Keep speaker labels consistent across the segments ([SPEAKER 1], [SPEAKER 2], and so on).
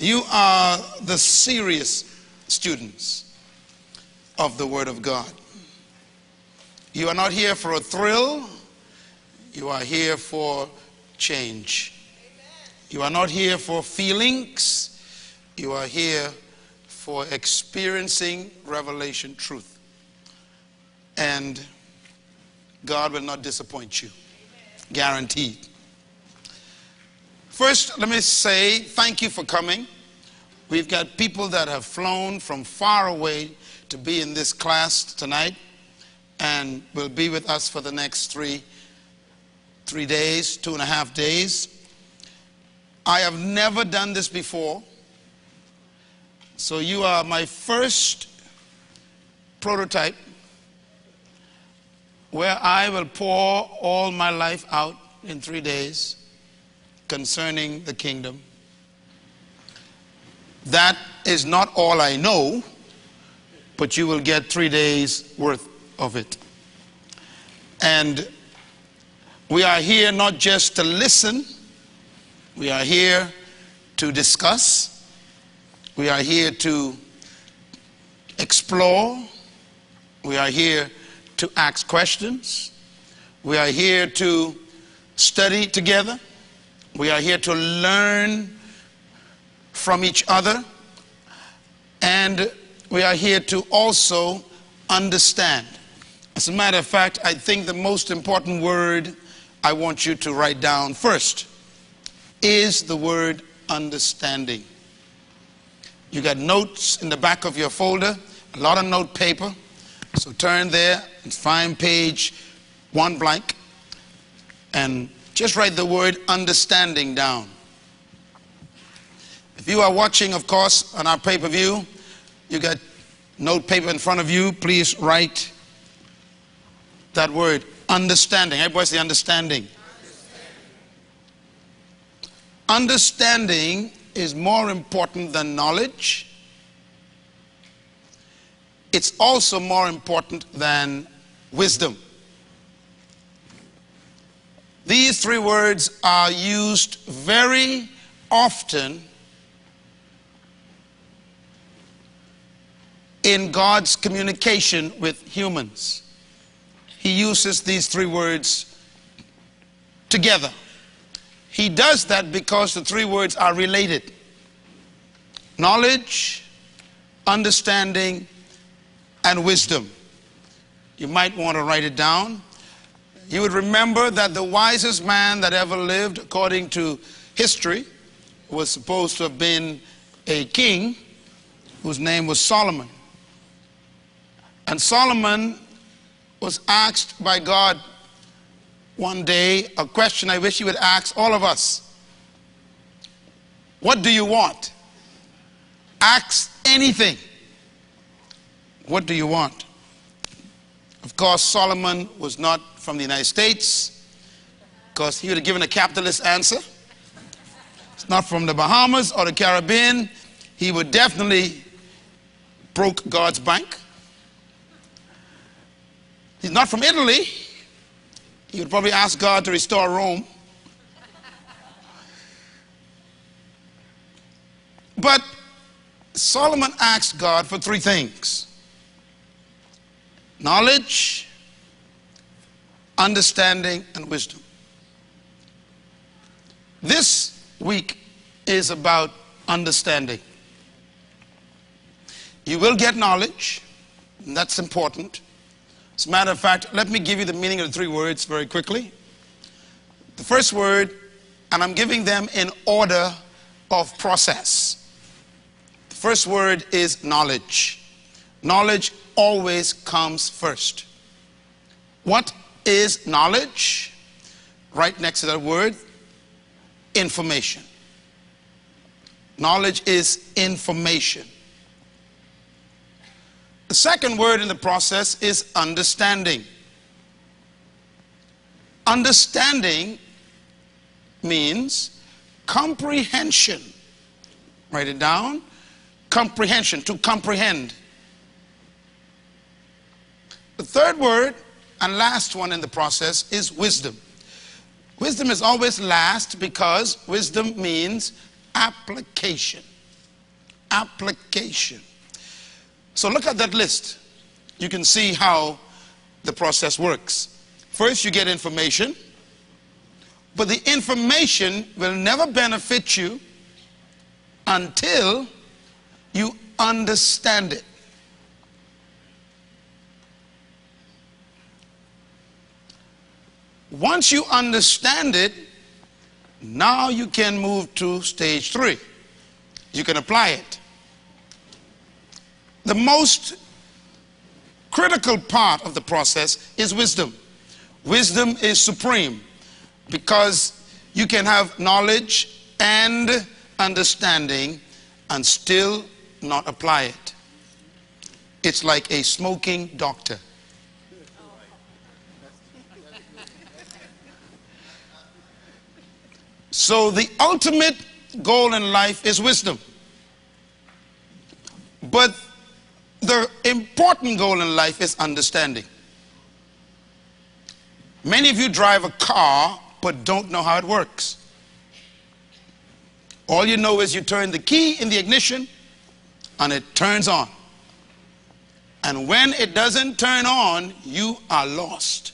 [SPEAKER 1] You are the serious students of the Word of God. You are not here for a thrill, you are here for change. You are not here for feelings, you are here for experiencing revelation truth. And God will not disappoint you. Guaranteed. First, let me say thank you for coming. We've got people that have flown from far away to be in this class tonight and will be with us for the next three, three days, two and a half days. I have never done this before. So you are my first prototype where I will pour all my life out in three days concerning the kingdom. That is not all I know, but you will get three days worth of it. And we are here not just to listen, we are here to discuss, we are here to explore, we are here to ask questions, we are here to study together. We are here to learn from each other, and we are here to also understand. As a matter of fact, I think the most important word I want you to write down first is the word understanding. You got notes in the back of your folder, a lot of note paper. So turn there and find page one blank and just write the word understanding down. If you are watching, of course, on our pay per view, you got note paper in front of you. Please write that word understanding. Everybody say understanding. Understanding. Understanding is more important than knowledge. It's also more important than wisdom. These three words are used very often in God's communication with humans. He uses these three words together. He does that because the three words are related knowledge, understanding, and wisdom. You might want to write it down you would remember that the wisest man that ever lived, according to history, was supposed to have been a king whose name was Solomon. And Solomon was asked by God one day a question I wish he would ask all of us What do you want? Ask anything. What do you want? Of course, Solomon was not from the United States because he would have given a capitalist answer. It's not from the Bahamas or the Caribbean. He would definitely broke God's bank. He's not from Italy. He would probably ask God to restore Rome. But Solomon asked God for three things knowledge, understanding, and wisdom. This week is about understanding. You will get knowledge, and that's important. As a matter of fact, let me give you the meaning of the three words very quickly. The first word, and I'm giving them in order of process. The first word is knowledge. Knowledge always comes first. What is knowledge? Right next to that word, information. Knowledge is information. The second word in the process is understanding. Understanding means comprehension. Write it down. Comprehension, to comprehend. The third word and last one in the process is wisdom. Wisdom is always last because wisdom means application. application. So look at that list. You can see how the process works. First, you get information, but the information will never benefit you until you understand it. Once you understand it, now you can move to stage three. You can apply it. The most critical part of the process is wisdom. Wisdom is supreme because you can have knowledge and understanding and still not apply it. It's like a smoking doctor. So the ultimate goal in life is wisdom. But the important goal in life is understanding. Many of you drive a car but don't know how it works. All you know is you turn the key in the ignition and it turns on. And when it doesn't turn on, you are lost.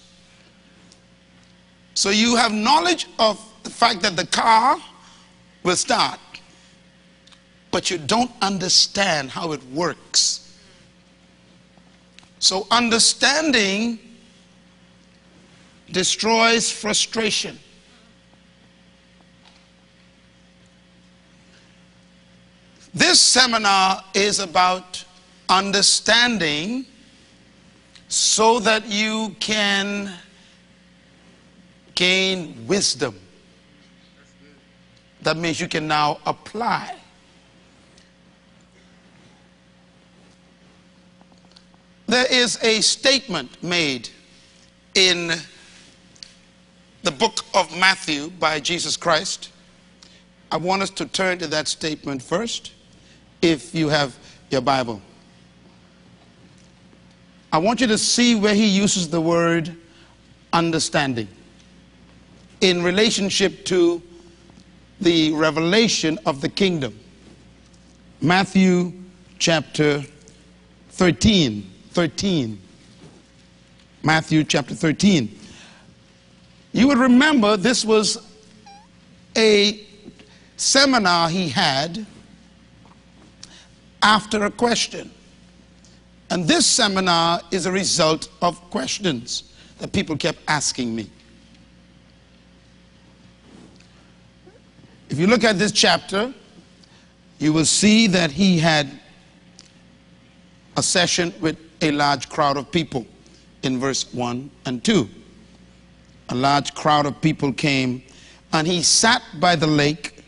[SPEAKER 1] So you have knowledge of the fact that the car will start, but you don't understand how it works. So understanding destroys frustration. This seminar is about understanding so that you can gain wisdom. That means you can now apply. There is a statement made in the book of Matthew by Jesus Christ. I want us to turn to that statement first, if you have your Bible. I want you to see where he uses the word understanding in relationship to the revelation of the kingdom. Matthew chapter 13. 13. Matthew chapter 13. You would remember this was a seminar he had after a question. And this seminar is a result of questions that people kept asking me. If you look at this chapter, you will see that he had a session with a large crowd of people in verse 1 and 2. A large crowd of people came, and he sat by the lake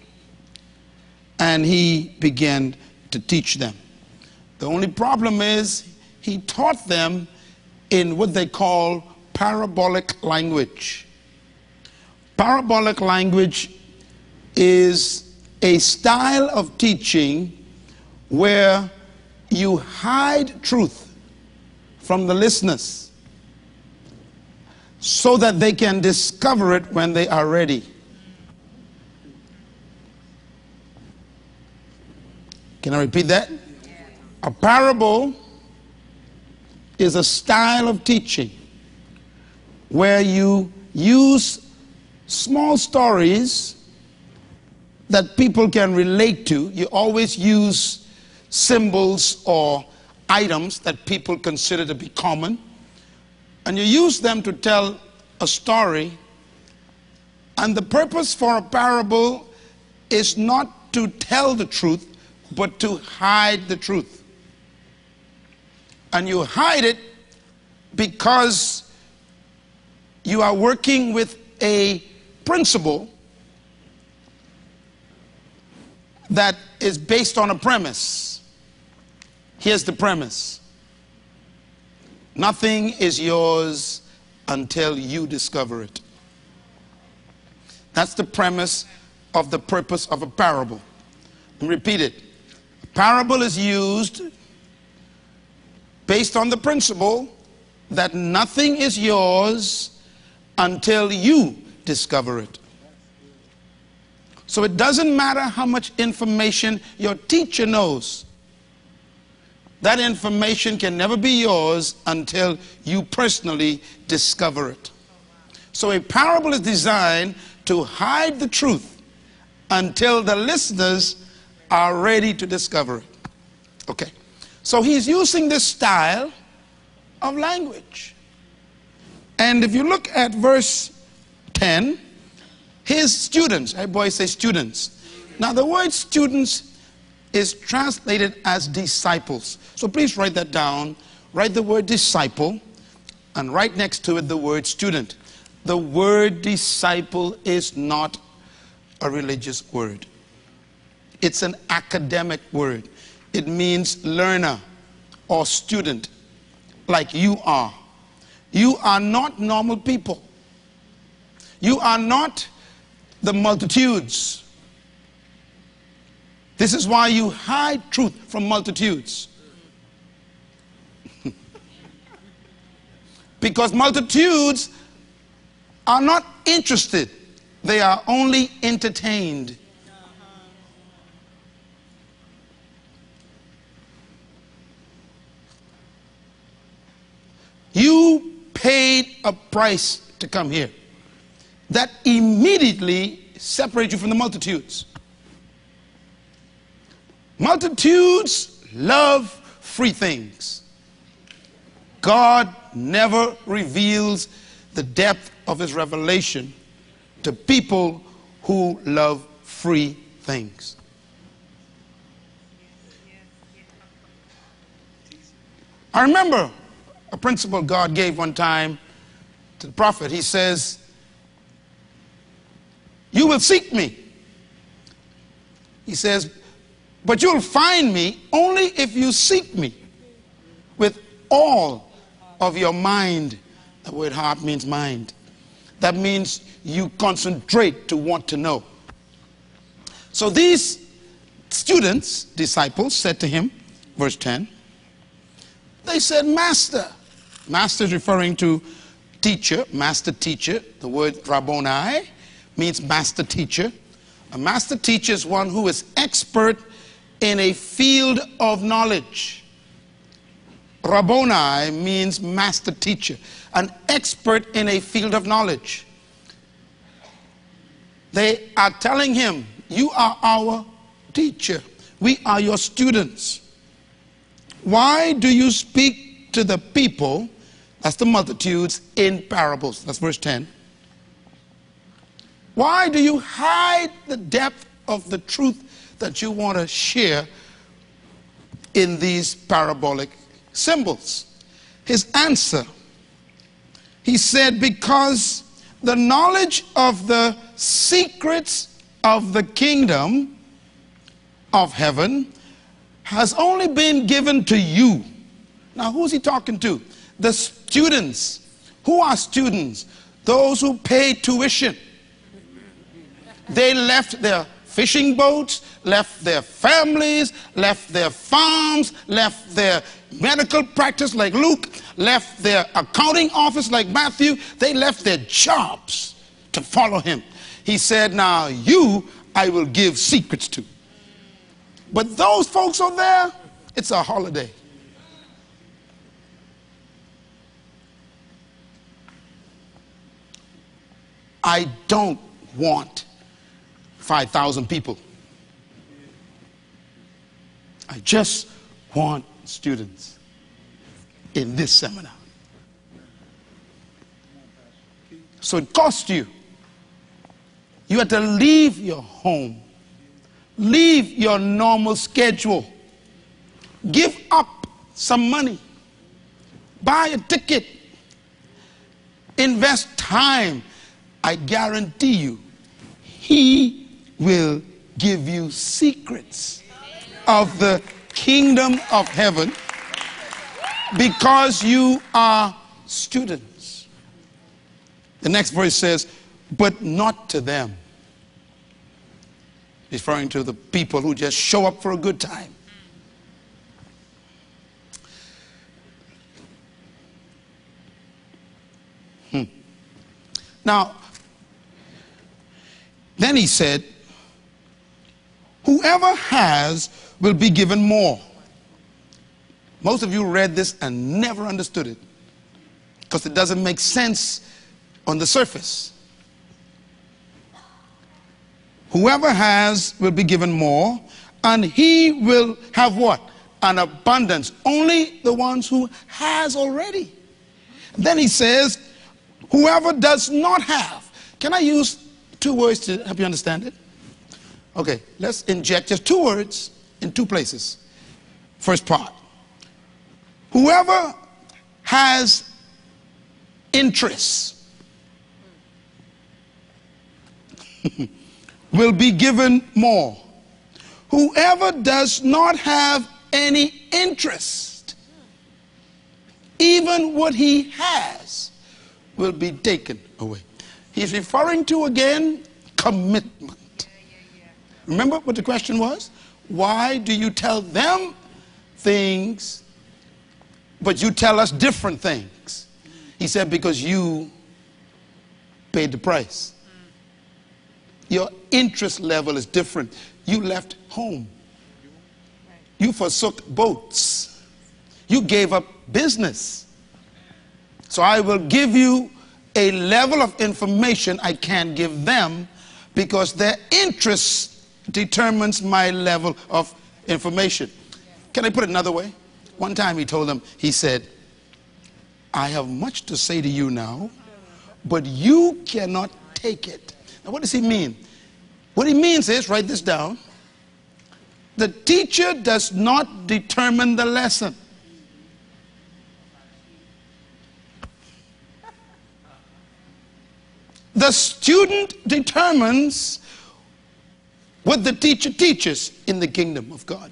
[SPEAKER 1] and he began to teach them. The only problem is he taught them in what they call parabolic language. Parabolic language is a style of teaching where you hide truth from the listeners so that they can discover it when they are ready. Can I repeat that? A parable is a style of teaching where you use small stories that people can relate to. You always use symbols or items that people consider to be common, and you use them to tell a story. And the purpose for a parable is not to tell the truth, but to hide the truth. And you hide it because you are working with a principle that is based on a premise. Here's the premise nothing is yours until you discover it. That's the premise of the purpose of a parable. And repeat it. A parable is used based on the principle that nothing is yours until you discover it. So it doesn't matter how much information your teacher knows. That information can never be yours until you personally discover it. So a parable is designed to hide the truth until the listeners are ready to discover it. Okay. So he's using this style of language. And if you look at verse 10, his students, everybody say students. Now the word students is translated as disciples. So please write that down. Write the word disciple and right next to it the word student. The word disciple is not a religious word. It's an academic word. It means learner or student, like you are. You are not normal people. You are not the multitudes. This is why you hide truth from multitudes. because multitudes are not interested, they are only entertained. You paid a price to come here that immediately separates you from the multitudes. Multitudes love free things. God never reveals the depth of his revelation to people who love free things. I remember a principle God gave one time to the prophet. He says, You will seek me. He says, But you'll find me only if you seek me with all of your mind. The word heart means mind. That means you concentrate to want to know. So these students, disciples, said to him, verse 10, they said, Master, Master is referring to teacher, master teacher. The word Rabboni means master teacher. A master teacher is one who is expert in a field of knowledge. Rabboni means master teacher, an expert in a field of knowledge. They are telling him, You are our teacher, we are your students. Why do you speak to the people that's the multitudes in parables. That's verse 10. Why do you hide the depth of the truth that you want to share in these parabolic symbols? His answer, he said, because the knowledge of the secrets of the kingdom of heaven has only been given to you. Now, who's he talking to? The students. Who are students? Those who pay tuition. They left their fishing boats, left their families, left their farms, left their medical practice like Luke, left their accounting office like Matthew. They left their jobs to follow him. He said, Now you I will give secrets to. But those folks are there, it's a holiday. I don't want 5,000 people. I just want students in this seminar. So it costs you. You have to leave your home, leave your normal schedule, give up some money, buy a ticket, invest time, I guarantee you, he will give you secrets of the kingdom of heaven because you are students. The next verse says, but not to them. Referring to the people who just show up for a good time. Hmm. Now, then he said, Whoever has will be given more. Most of you read this and never understood it because it doesn't make sense on the surface. Whoever has will be given more, and he will have what? An abundance. Only the ones who has already. Then he says, whoever does not have. Can I use two words to help you understand it? Okay, let's inject just two words in two places. First part. Whoever has interests will be given more. Whoever does not have any interest, even what he has, will be taken away. He's referring to again commitment. Remember what the question was? Why do you tell them things, but you tell us different things? He said, because you paid the price. Your interest level is different. You left home. You forsook boats. You gave up business. So I will give you a level of information I can't give them because their interest determines my level of information. Can I put it another way? One time he told them, he said, I have much to say to you now, but you cannot take it. Now, what does he mean? What he means is, write this down. The teacher does not determine the lesson. The student determines what the teacher teaches in the kingdom of God.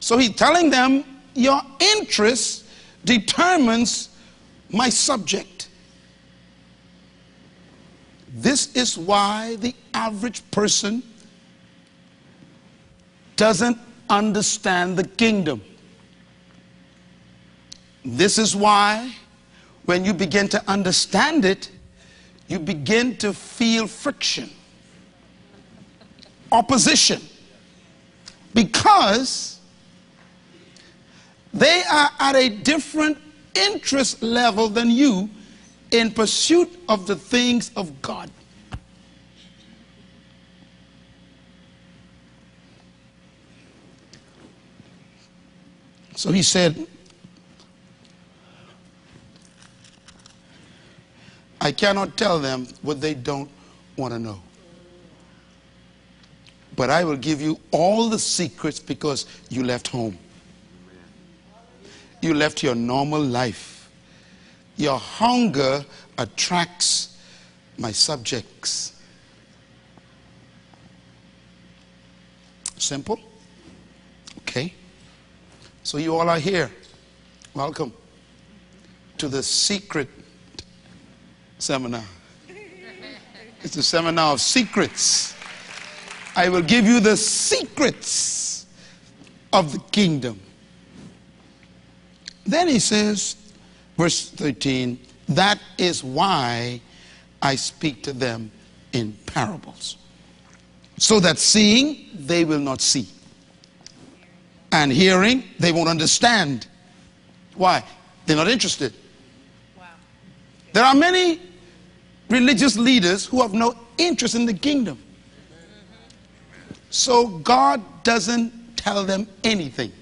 [SPEAKER 1] So he's telling them, your interest determines my subject. This is why the average person doesn't understand the kingdom. This is why when you begin to understand it, you begin to feel friction, opposition, because they are at a different interest level than you in pursuit of the things of God. So he said, I cannot tell them what they don't want to know. But I will give you all the secrets because you left home. You left your normal life. Your hunger attracts my subjects. Simple? Okay. So you all are here. Welcome to the secret seminar. It's a seminar of secrets. I will give you the secrets of the kingdom. Then he says, verse 13, that is why I speak to them in parables. So that seeing, they will not see. And hearing, they won't understand. Why? They're not interested. Wow. There are many religious leaders who have no interest in the kingdom. So God doesn't tell them anything.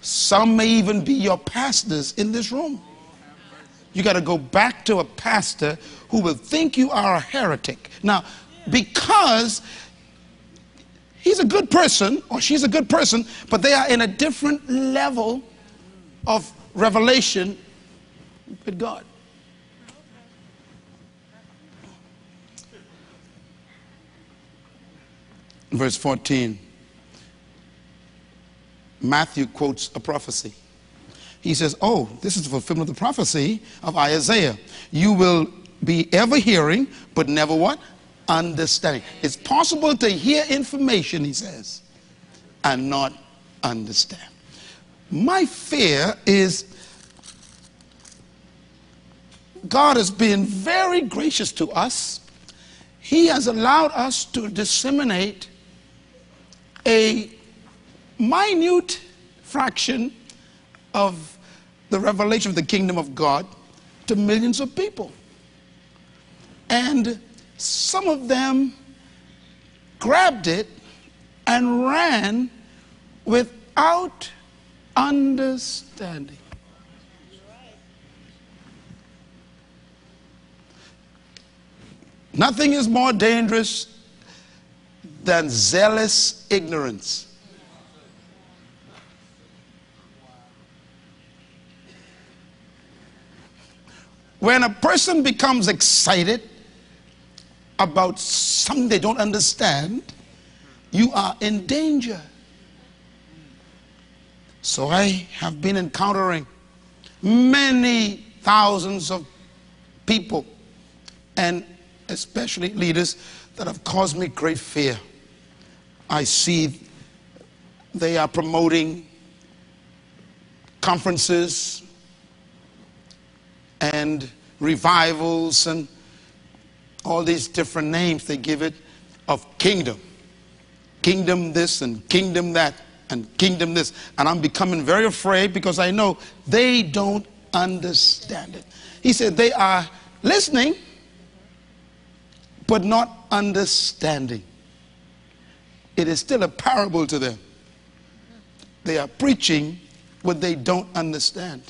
[SPEAKER 1] Some may even be your pastors in this room. You got to go back to a pastor who will think you are a heretic. Now, because he's a good person or she's a good person, but they are in a different level of revelation with God. Verse 14. Matthew quotes a prophecy. He says, Oh, this is the fulfillment of the prophecy of Isaiah. You will be ever hearing, but never what? Understanding. It's possible to hear information, he says, and not understand. My fear is God has been very gracious to us. He has allowed us to disseminate a minute fraction of the revelation of the kingdom of God to millions of people. And some of them grabbed it and ran without understanding. Nothing is more dangerous than zealous ignorance. When a person becomes excited about something they don't understand, you are in danger. So I have been encountering many thousands of people and especially leaders that have caused me great fear. I see they are promoting conferences and revivals and all these different names they give it of kingdom. Kingdom this and kingdom that and kingdom this. And I'm becoming very afraid because I know they don't understand it. He said they are listening, but not understanding. It is still a parable to them. They are preaching what they don't understand.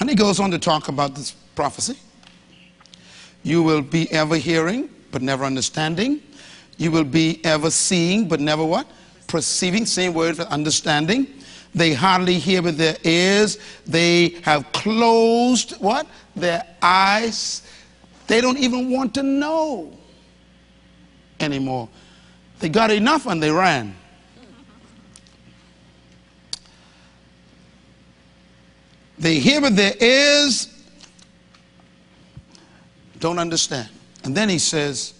[SPEAKER 1] And he goes on to talk about this prophecy. You will be ever hearing, but never understanding. You will be ever seeing, but never what? Perceiving. Same word for understanding. They hardly hear with their ears. They have closed what? Their eyes. They don't even want to know anymore. They got enough and they ran. They hear with their ears, don't understand. And then he says,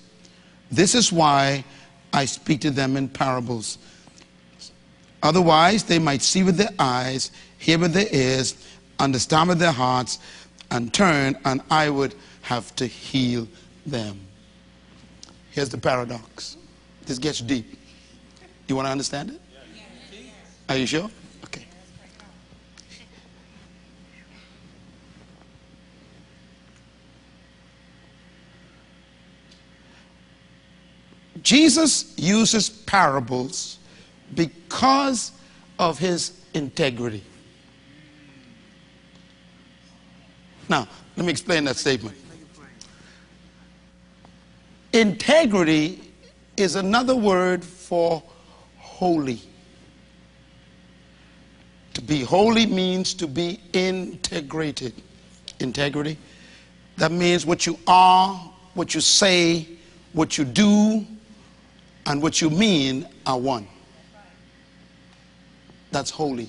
[SPEAKER 1] This is why I speak to them in parables. Otherwise, they might see with their eyes, hear with their ears, understand with their hearts, and turn, and I would have to heal them. Here's the paradox. This gets deep. You want to understand it? Are you sure? Okay. Jesus uses parables because of his integrity. Now, let me explain that statement. Integrity is another word for holy. To be holy means to be integrated. Integrity. That means what you are, what you say, what you do, and what you mean are one. That's holy.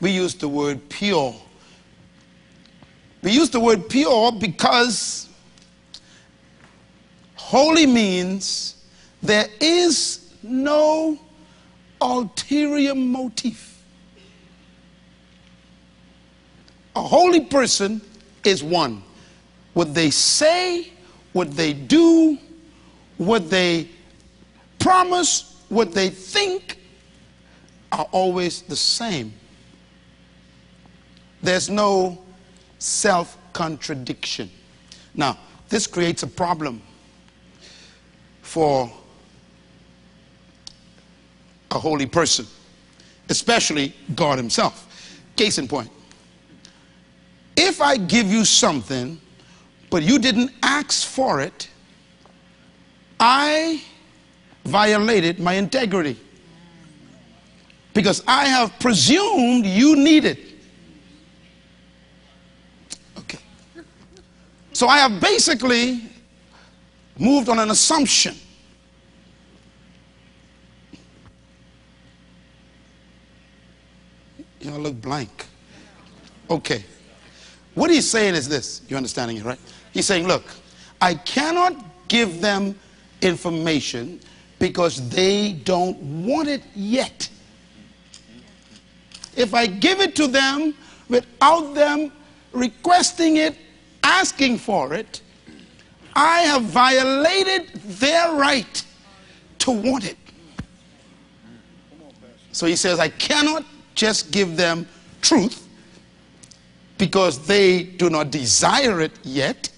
[SPEAKER 1] We use the word pure. We use the word pure because holy means there is no ulterior motive. A holy person is one. What they say, what they do, what they promise, what they think are always the same. There's no self contradiction. Now, this creates a problem for a holy person, especially God Himself. Case in point, if I give you something, but you didn't ask for it, I violated my integrity because I have presumed you need it. Okay. So I have basically moved on an assumption. You know, look blank. Okay. What he's saying is this. You're understanding it, right? He's saying, look, I cannot give them information because they don't want it yet. If I give it to them, without them requesting it, asking for it, I have violated their right to want it. So he says, I cannot just give them truth because they do not desire it yet.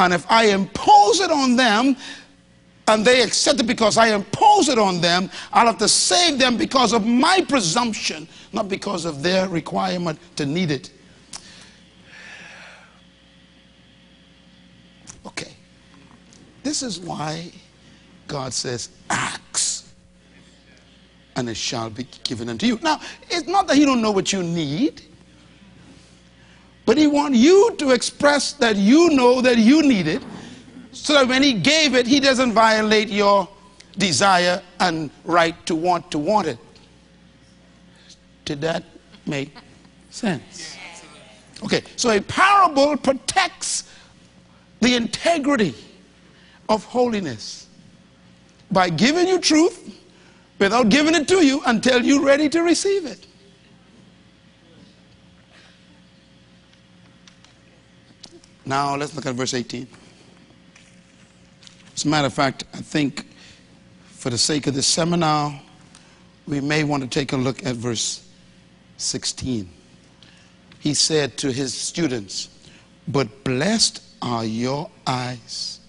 [SPEAKER 1] And if I impose it on them, and they accept it because I impose it on them, I'll have to save them because of my presumption, not because of their requirement to need it. Okay. This is why God says, ask, and it shall be given unto you. Now, it's not that He don't know what you need. But he wants you to express that you know that you need it so that when he gave it, he doesn't violate your desire and right to want to want it. Did that make sense? Okay, so a parable protects the integrity of holiness by giving you truth without giving it to you until you're ready to receive it. Now let's look at verse 18. As a matter of fact, I think for the sake of this seminar, we may want to take a look at verse 16. He said to his students, But blessed are your eyes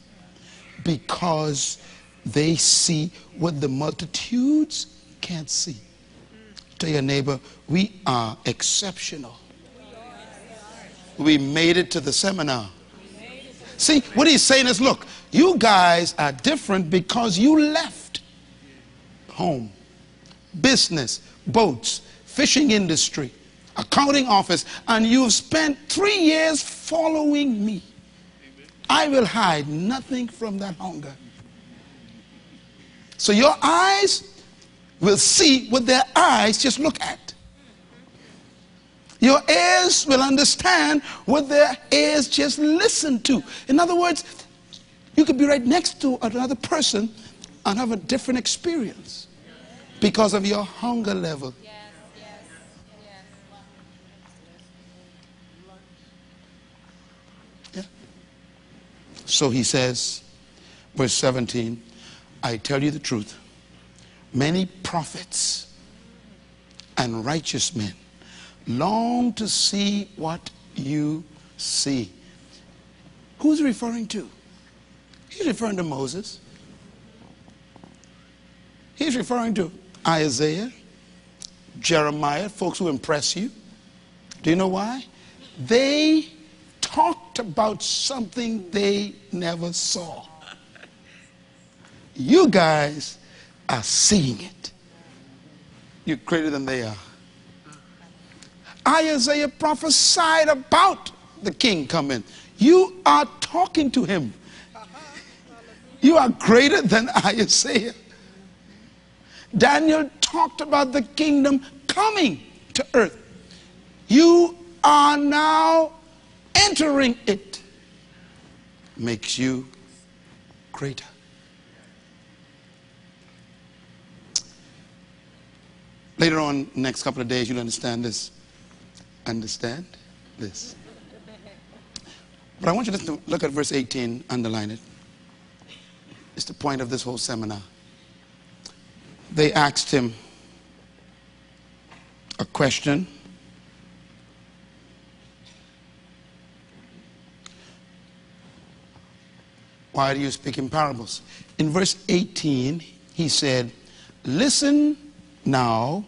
[SPEAKER 1] because they see what the multitudes can't see. Tell your neighbor, we are exceptional we made it to the seminar. See, what he's saying is look, you guys are different because you left home, business, boats, fishing industry, accounting office, and you've spent three years following me. I will hide nothing from that hunger. So your eyes will see what their eyes just look at. Your ears will understand what their ears just listen to. In other words, you could be right next to another person and have a different experience because of your hunger level. Yeah. So he says, verse 17, I tell you the truth. Many prophets and righteous men long to see what you see. Who's referring to? He's referring to Moses. He's referring to Isaiah, Jeremiah, folks who impress you. Do you know why? They talked about something they never saw. You guys are seeing it. You're greater than they are. Isaiah prophesied about the king coming. You are talking to him. You are greater than Isaiah. Daniel talked about the kingdom coming to earth. You are now entering it. Makes you greater. Later on, next couple of days, you'll understand this understand this. But I want you to look at verse 18, underline it. It's the point of this whole seminar. They asked him a question. Why do you speak in parables? In verse 18, he said, Listen now,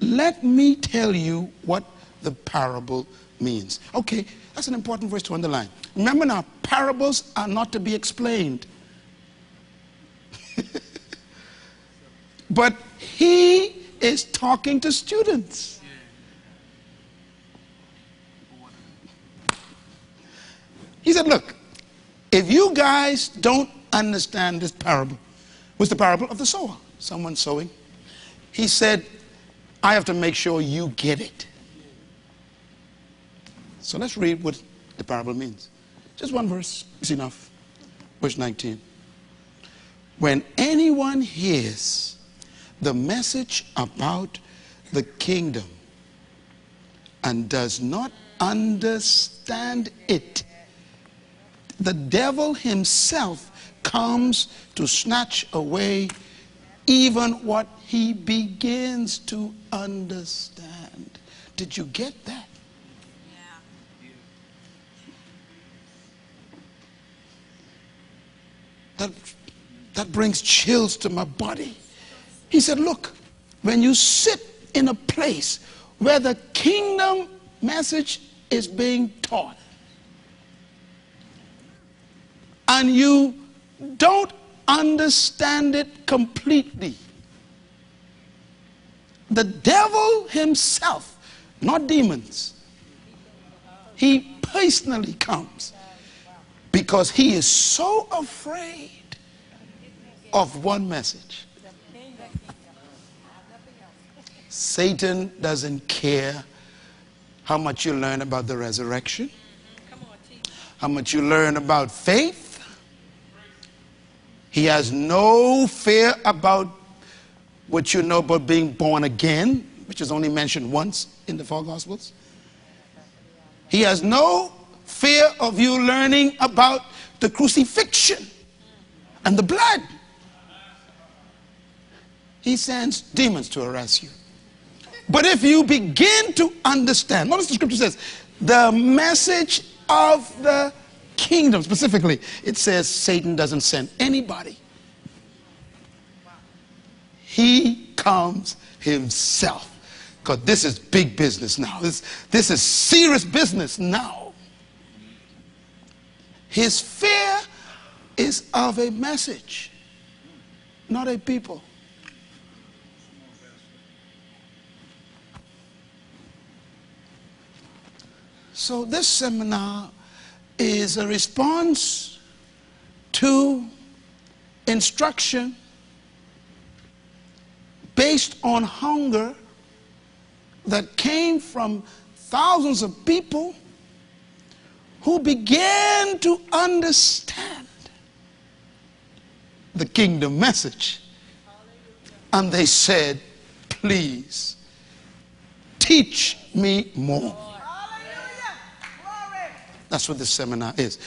[SPEAKER 1] let me tell you what the parable means. Okay, that's an important verse to underline. Remember now, parables are not to be explained. but he is talking to students. He said, Look, if you guys don't understand this parable, was the parable of the sower, someone sowing. He said, I have to make sure you get it. So let's read what the parable means. Just one verse is enough. Verse 19. When anyone hears the message about the kingdom and does not understand it. The devil himself comes to snatch away even what he begins to understand. Did you get that? That, that brings chills to my body. He said, Look, when you sit in a place where the kingdom message is being taught, and you don't understand it completely, the devil himself, not demons, he personally comes because he is so afraid of one message. Satan doesn't care how much you learn about the resurrection, how much you learn about faith. He has no fear about what you know about being born again, which is only mentioned once in the four Gospels. He has no fear of you learning about the crucifixion and the blood. He sends demons to arrest you. But if you begin to understand, notice the scripture says, the message of the kingdom, specifically, it says Satan doesn't send anybody. He comes himself. Because this is big business now. This, this is serious business now. His fear is of a message, not a people. So, this seminar is a response to instruction based on hunger that came from thousands of people who began to understand the kingdom message. And they said, Please teach me more. That's what this seminar is.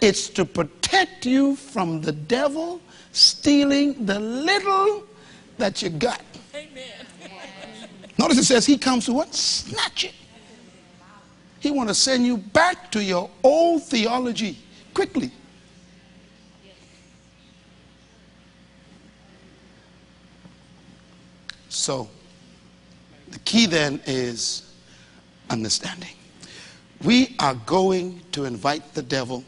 [SPEAKER 1] It's to protect you from the devil stealing the little that you got. Amen. Notice it says he comes to what? Snatch it. He want to send you back to your old theology quickly. So, the key then is understanding. We are going to invite the devil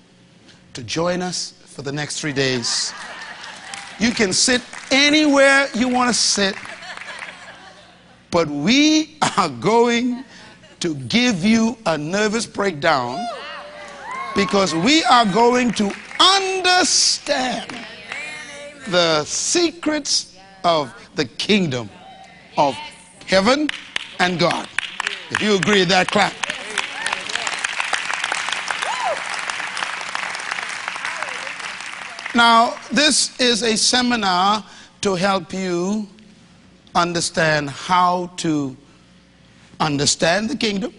[SPEAKER 1] to join us for the next three days. You can sit anywhere you want to sit, but we are going to give you a nervous breakdown because we are going to understand the secrets of the kingdom of heaven and God. If you agree, that clap. Now, this is a seminar to help you understand how to understand the kingdom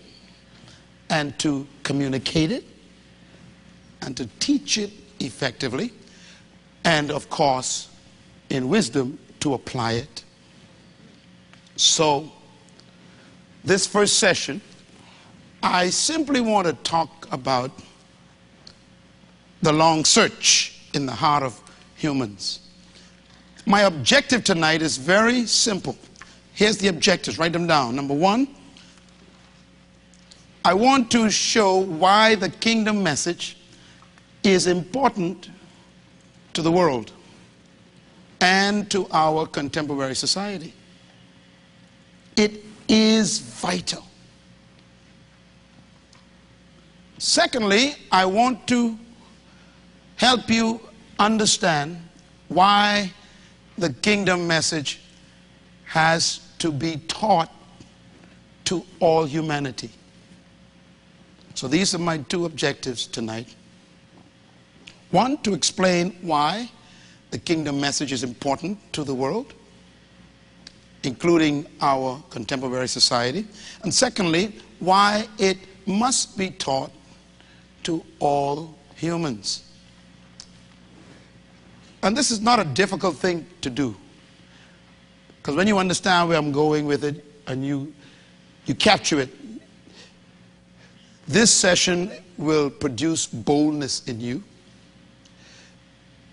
[SPEAKER 1] and to communicate it and to teach it effectively, and of course, in wisdom, to apply it. So, this first session, I simply want to talk about the long search in the heart of humans. My objective tonight is very simple. Here's the objectives, write them down. Number one, I want to show why the kingdom message is important to the world and to our contemporary society. It is vital. Secondly, I want to help you understand why the kingdom message has to be taught to all humanity. So these are my two objectives tonight. One, to explain why the kingdom message is important to the world. including our contemporary society. And secondly, why it must be taught to all humans. And this is not a difficult thing to do. Because when you understand where I'm going with it and you, you capture it, this session will produce boldness in you.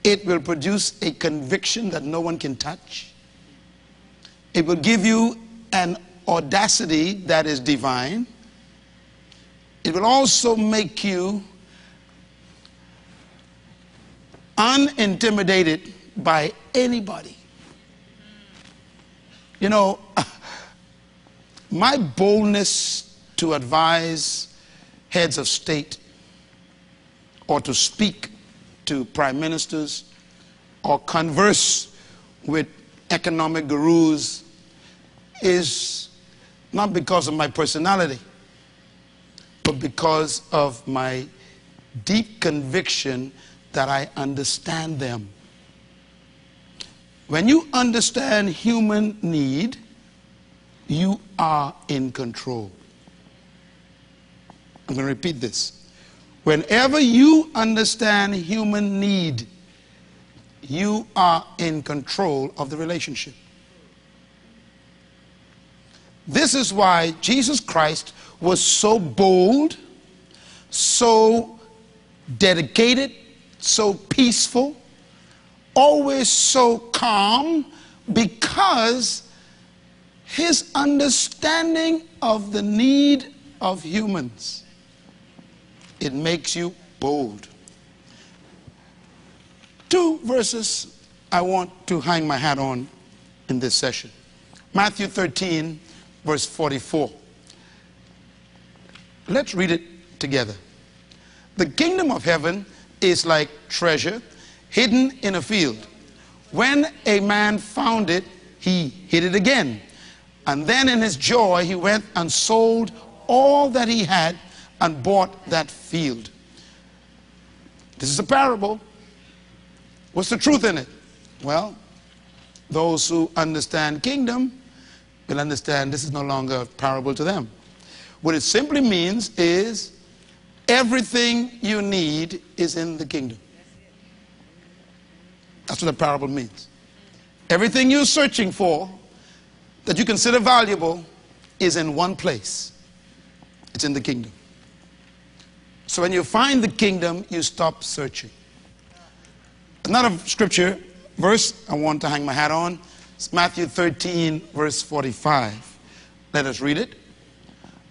[SPEAKER 1] It will produce a conviction that no one can touch. It will give you an audacity that is divine. It will also make you unintimidated by anybody. You know, my boldness to advise heads of state or to speak to prime ministers or converse with economic gurus is not because of my personality, but because of my deep conviction that I understand them. When you understand human need, you are in control. I'm going to repeat this. Whenever you understand human need, you are in control of the relationship. This is why Jesus Christ was so bold, so dedicated, so peaceful, always so calm, because his understanding of the need of humans, it makes you bold. Two verses I want to hang my hat on in this session. Matthew 13, verse 44. Let's read it together. The kingdom of heaven is like treasure hidden in a field. When a man found it, he hid it again. And then in his joy, he went and sold all that he had and bought that field. This is a parable. What's the truth in it? Well, those who understand kingdom will understand this is no longer a parable to them. What it simply means is Everything you need is in the kingdom. That's what the parable means. Everything you're searching for that you consider valuable is in one place. It's in the kingdom. So when you find the kingdom, you stop searching. Another scripture verse I want to hang my hat on is Matthew 13, verse 45. Let us read it.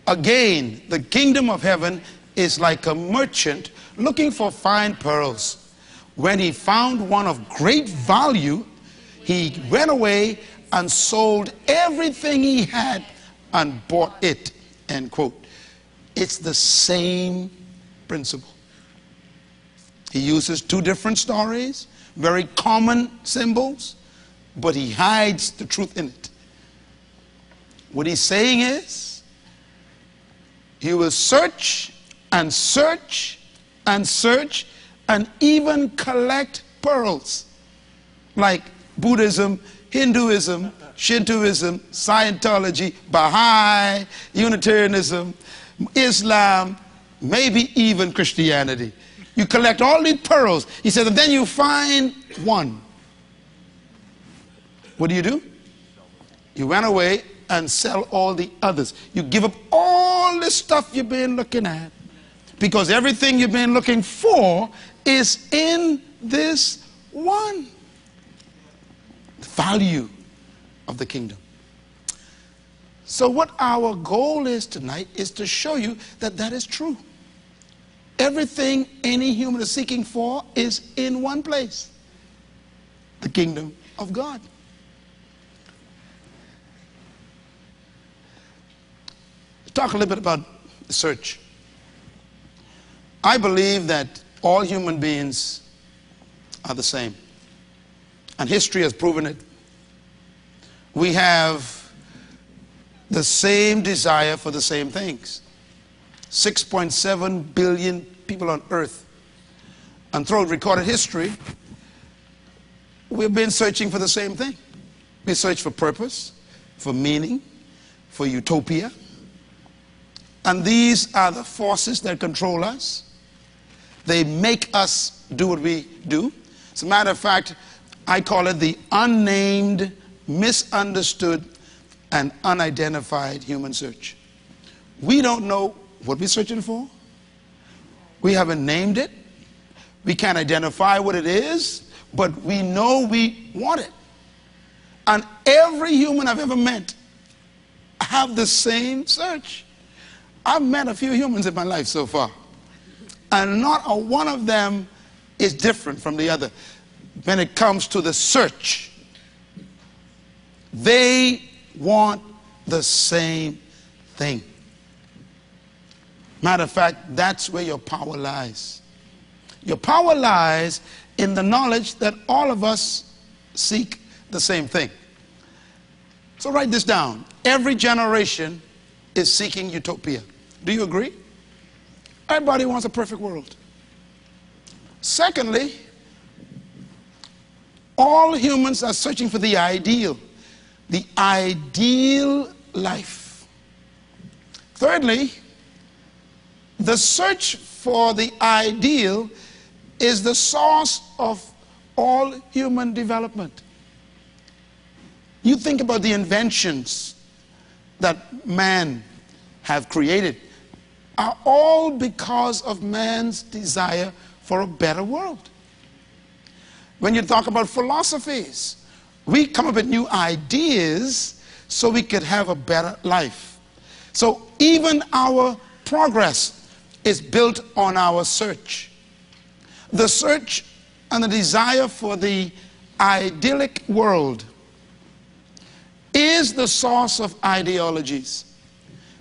[SPEAKER 1] Again, the kingdom of heaven is like a merchant looking for fine pearls. When he found one of great value, he went away and sold everything he had and bought it. End quote. It's the same principle. He uses two different stories, very common symbols, but he hides the truth in it. What he's saying is, he will search and search and search and even collect pearls like Buddhism, Hinduism, Shintoism, Scientology, Baha'i, Unitarianism, Islam, maybe even Christianity. You collect all these pearls. He said, and then you find one. What do you do? You run away and sell all the others. You give up all the stuff you've been looking at because everything you've been looking for is in this one. The value of the kingdom. So, what our goal is tonight is to show you that that is true. Everything any human is seeking for is in one place the kingdom of God. Talk a little bit about the search. I believe that all human beings are the same. And history has proven it. We have the same desire for the same things. 6.7 billion people on earth. And throughout recorded history, we've been searching for the same thing. We search for purpose, for meaning, for utopia. And these are the forces that control us. They make us do what we do. As a matter of fact, I call it the unnamed, misunderstood, and unidentified human search. We don't know what we're searching for. We haven't named it. We can't identify what it is, but we know we want it. And every human I've ever met have the same search. I've met a few humans in my life so far, and not a one of them is different from the other when it comes to the search. They want the same thing. Matter of fact, that's where your power lies. Your power lies in the knowledge that all of us seek the same thing. So write this down. Every generation is seeking utopia. Do you agree? Everybody wants a perfect world. Secondly, all humans are searching for the ideal, the ideal life. Thirdly, the search for the ideal is the source of all human development. You think about the inventions that man have created are all because of man's desire for a better world. When you talk about philosophies, we come up with new ideas so we could have a better life. So even our progress is built on our search. The search and the desire for the idyllic world is the source of ideologies.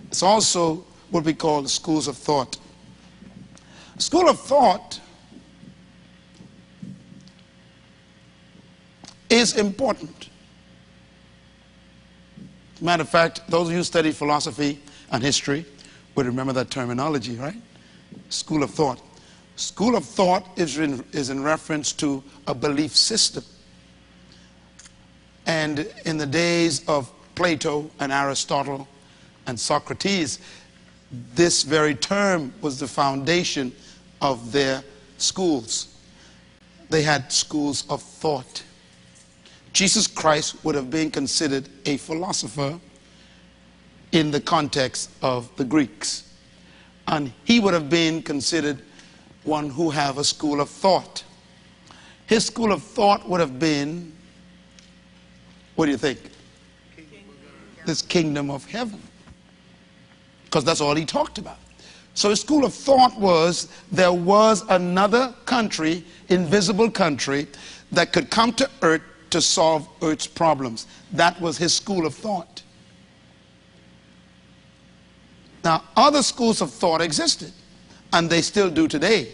[SPEAKER 1] It's also what we call schools of thought. School of thought is important. Matter of fact, those of you who study philosophy and history would remember that terminology, right? School of thought. School of thought is in, is in reference to a belief system. And in the days of Plato and Aristotle and Socrates, this very term was the foundation of their schools. They had schools of thought. Jesus Christ would have been considered a philosopher in the context of the Greeks. And he would have been considered one who have a school of thought. His school of thought would have been, what do you think? This kingdom of heaven. Because that's all he talked about. So his school of thought was there was another country, invisible country, that could come to earth to solve earth's problems. That was his school of thought. Now, other schools of thought existed, and they still do today.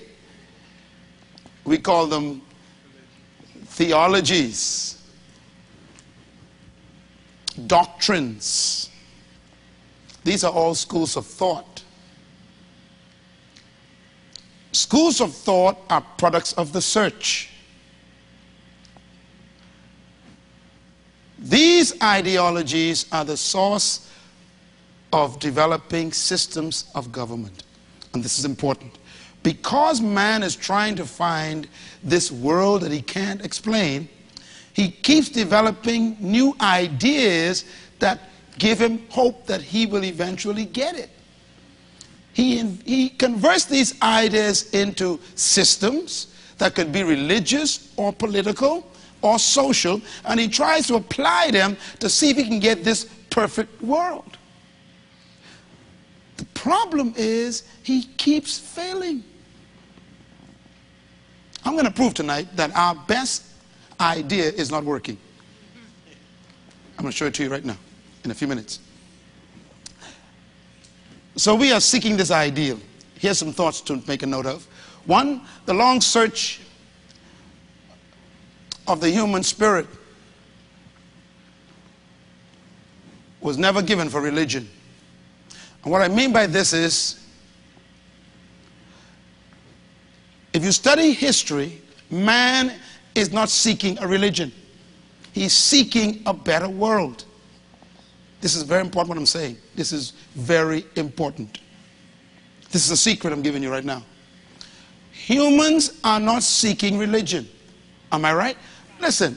[SPEAKER 1] We call them theologies, doctrines. These are all schools of thought. Schools of thought are products of the search. These ideologies are the source of developing systems of government. And this is important. Because man is trying to find this world that he can't explain, he keeps developing new ideas that give him hope that he will eventually get it. He, he converts these ideas into systems that could be religious or political or social, and he tries to apply them to see if he can get this perfect world. The problem is he keeps failing. I'm going to prove tonight that our best idea is not working. I'm going to show it to you right now in a few minutes. So we are seeking this ideal. Here's some thoughts to make a note of. One, the long search of the human spirit was never given for religion. And what I mean by this is if you study history, man is not seeking a religion, he's seeking a better world. This is very important what I'm saying. This is very important. This is a secret I'm giving you right now. Humans are not seeking religion. Am I right? Listen,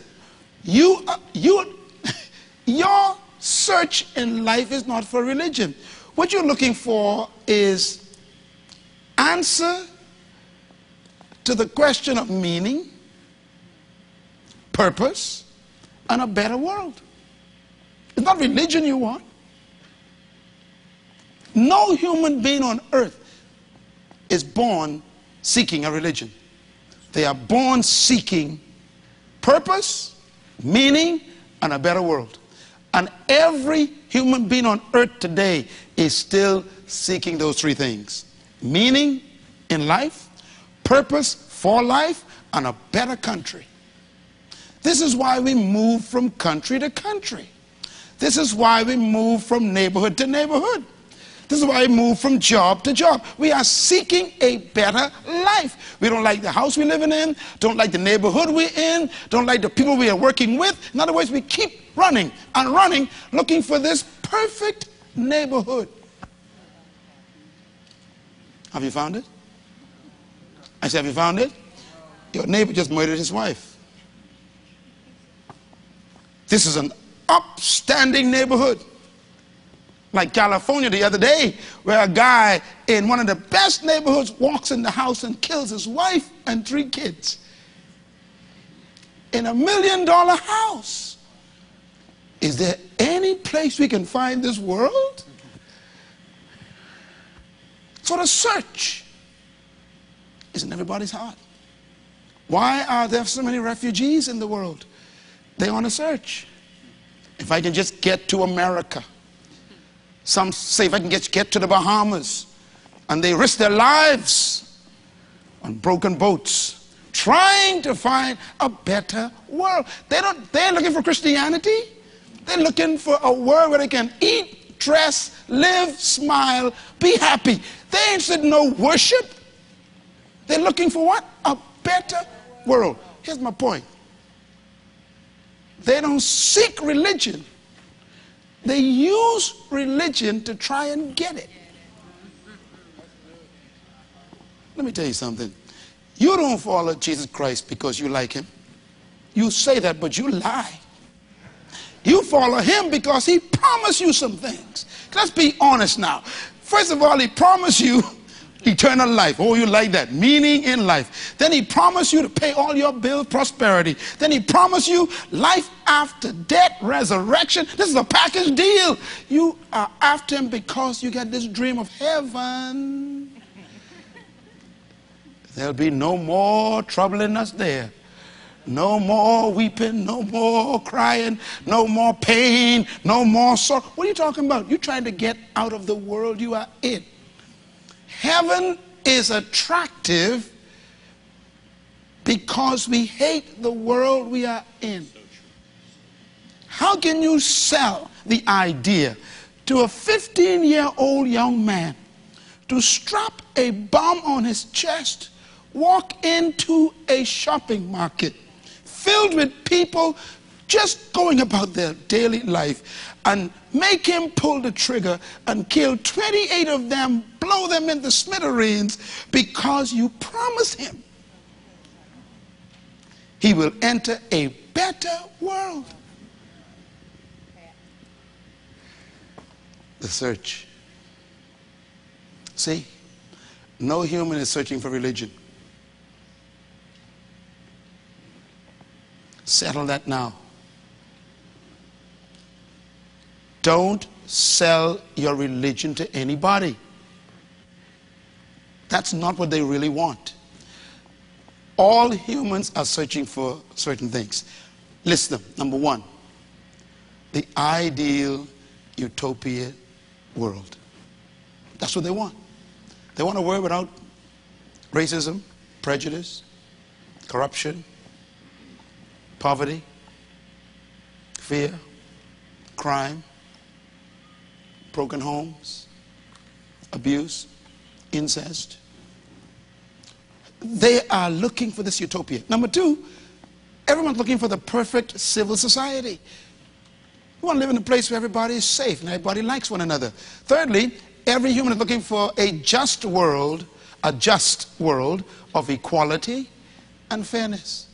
[SPEAKER 1] you, uh, you, your search in life is not for religion. What you're looking for is answer to the question of meaning, purpose, and a better world. It's not religion you want. No human being on earth is born seeking a religion. They are born seeking purpose, meaning, and a better world. And every human being on earth today is still seeking those three things meaning in life, purpose for life, and a better country. This is why we move from country to country. This is why we move from neighborhood to neighborhood. This is why we move from job to job. We are seeking a better life. We don't like the house we're living in, don't like the neighborhood we're in, don't like the people we are working with. In other words, we keep running and running looking for this perfect neighborhood. Have you found it? I said, Have you found it? Your neighbor just murdered his wife. This is an upstanding neighborhood like California the other day, where a guy in one of the best neighborhoods walks in the house and kills his wife and three kids in a million dollar house. Is there any place we can find this world? So the search is in everybody's heart. Why are there so many refugees in the world? They on a search. If I can just get to America. Some say if I can get, get to the Bahamas, and they risk their lives on broken boats, trying to find a better world. They don't, they're looking for Christianity. They're looking for a world where they can eat, dress, live, smile, be happy. They ain't said no worship. They're looking for what? A better world. Here's my point. They don't seek religion. They use religion to try and get it. Let me tell you something. You don't follow Jesus Christ because you like him. You say that, but you lie. You follow him because he promised you some things. Let's be honest now. First of all, he promised you eternal life. Oh, you like that. Meaning in life. Then he promised you to pay all your bills, prosperity. Then he promised you life after death, resurrection. This is a package deal. You are after him because you got this dream of heaven. There'll be no more troubling us there. No more weeping, no more crying, no more pain, no more sorrow. What are you talking about? You're trying to get out of the world you are in. Heaven is attractive because we hate the world we are in. How can you sell the idea to a 15 year old young man to strap a bomb on his chest, walk into a shopping market filled with people just going about their daily life and make him pull the trigger and kill 28 of them, blow them into smithereens because you promised him he will enter a better world. The search. See, no human is searching for religion. Settle that now. Don't sell your religion to anybody. That's not what they really want. All humans are searching for certain things. List them. Number one, the ideal utopia world. That's what they want. They want a world without racism, prejudice, corruption, poverty, fear, crime, broken homes, abuse, incest. They are looking for this utopia. Number two, everyone's looking for the perfect civil society. We want to live in a place where everybody is safe and everybody likes one another. Thirdly, every human is looking for a just world, a just world of equality and fairness.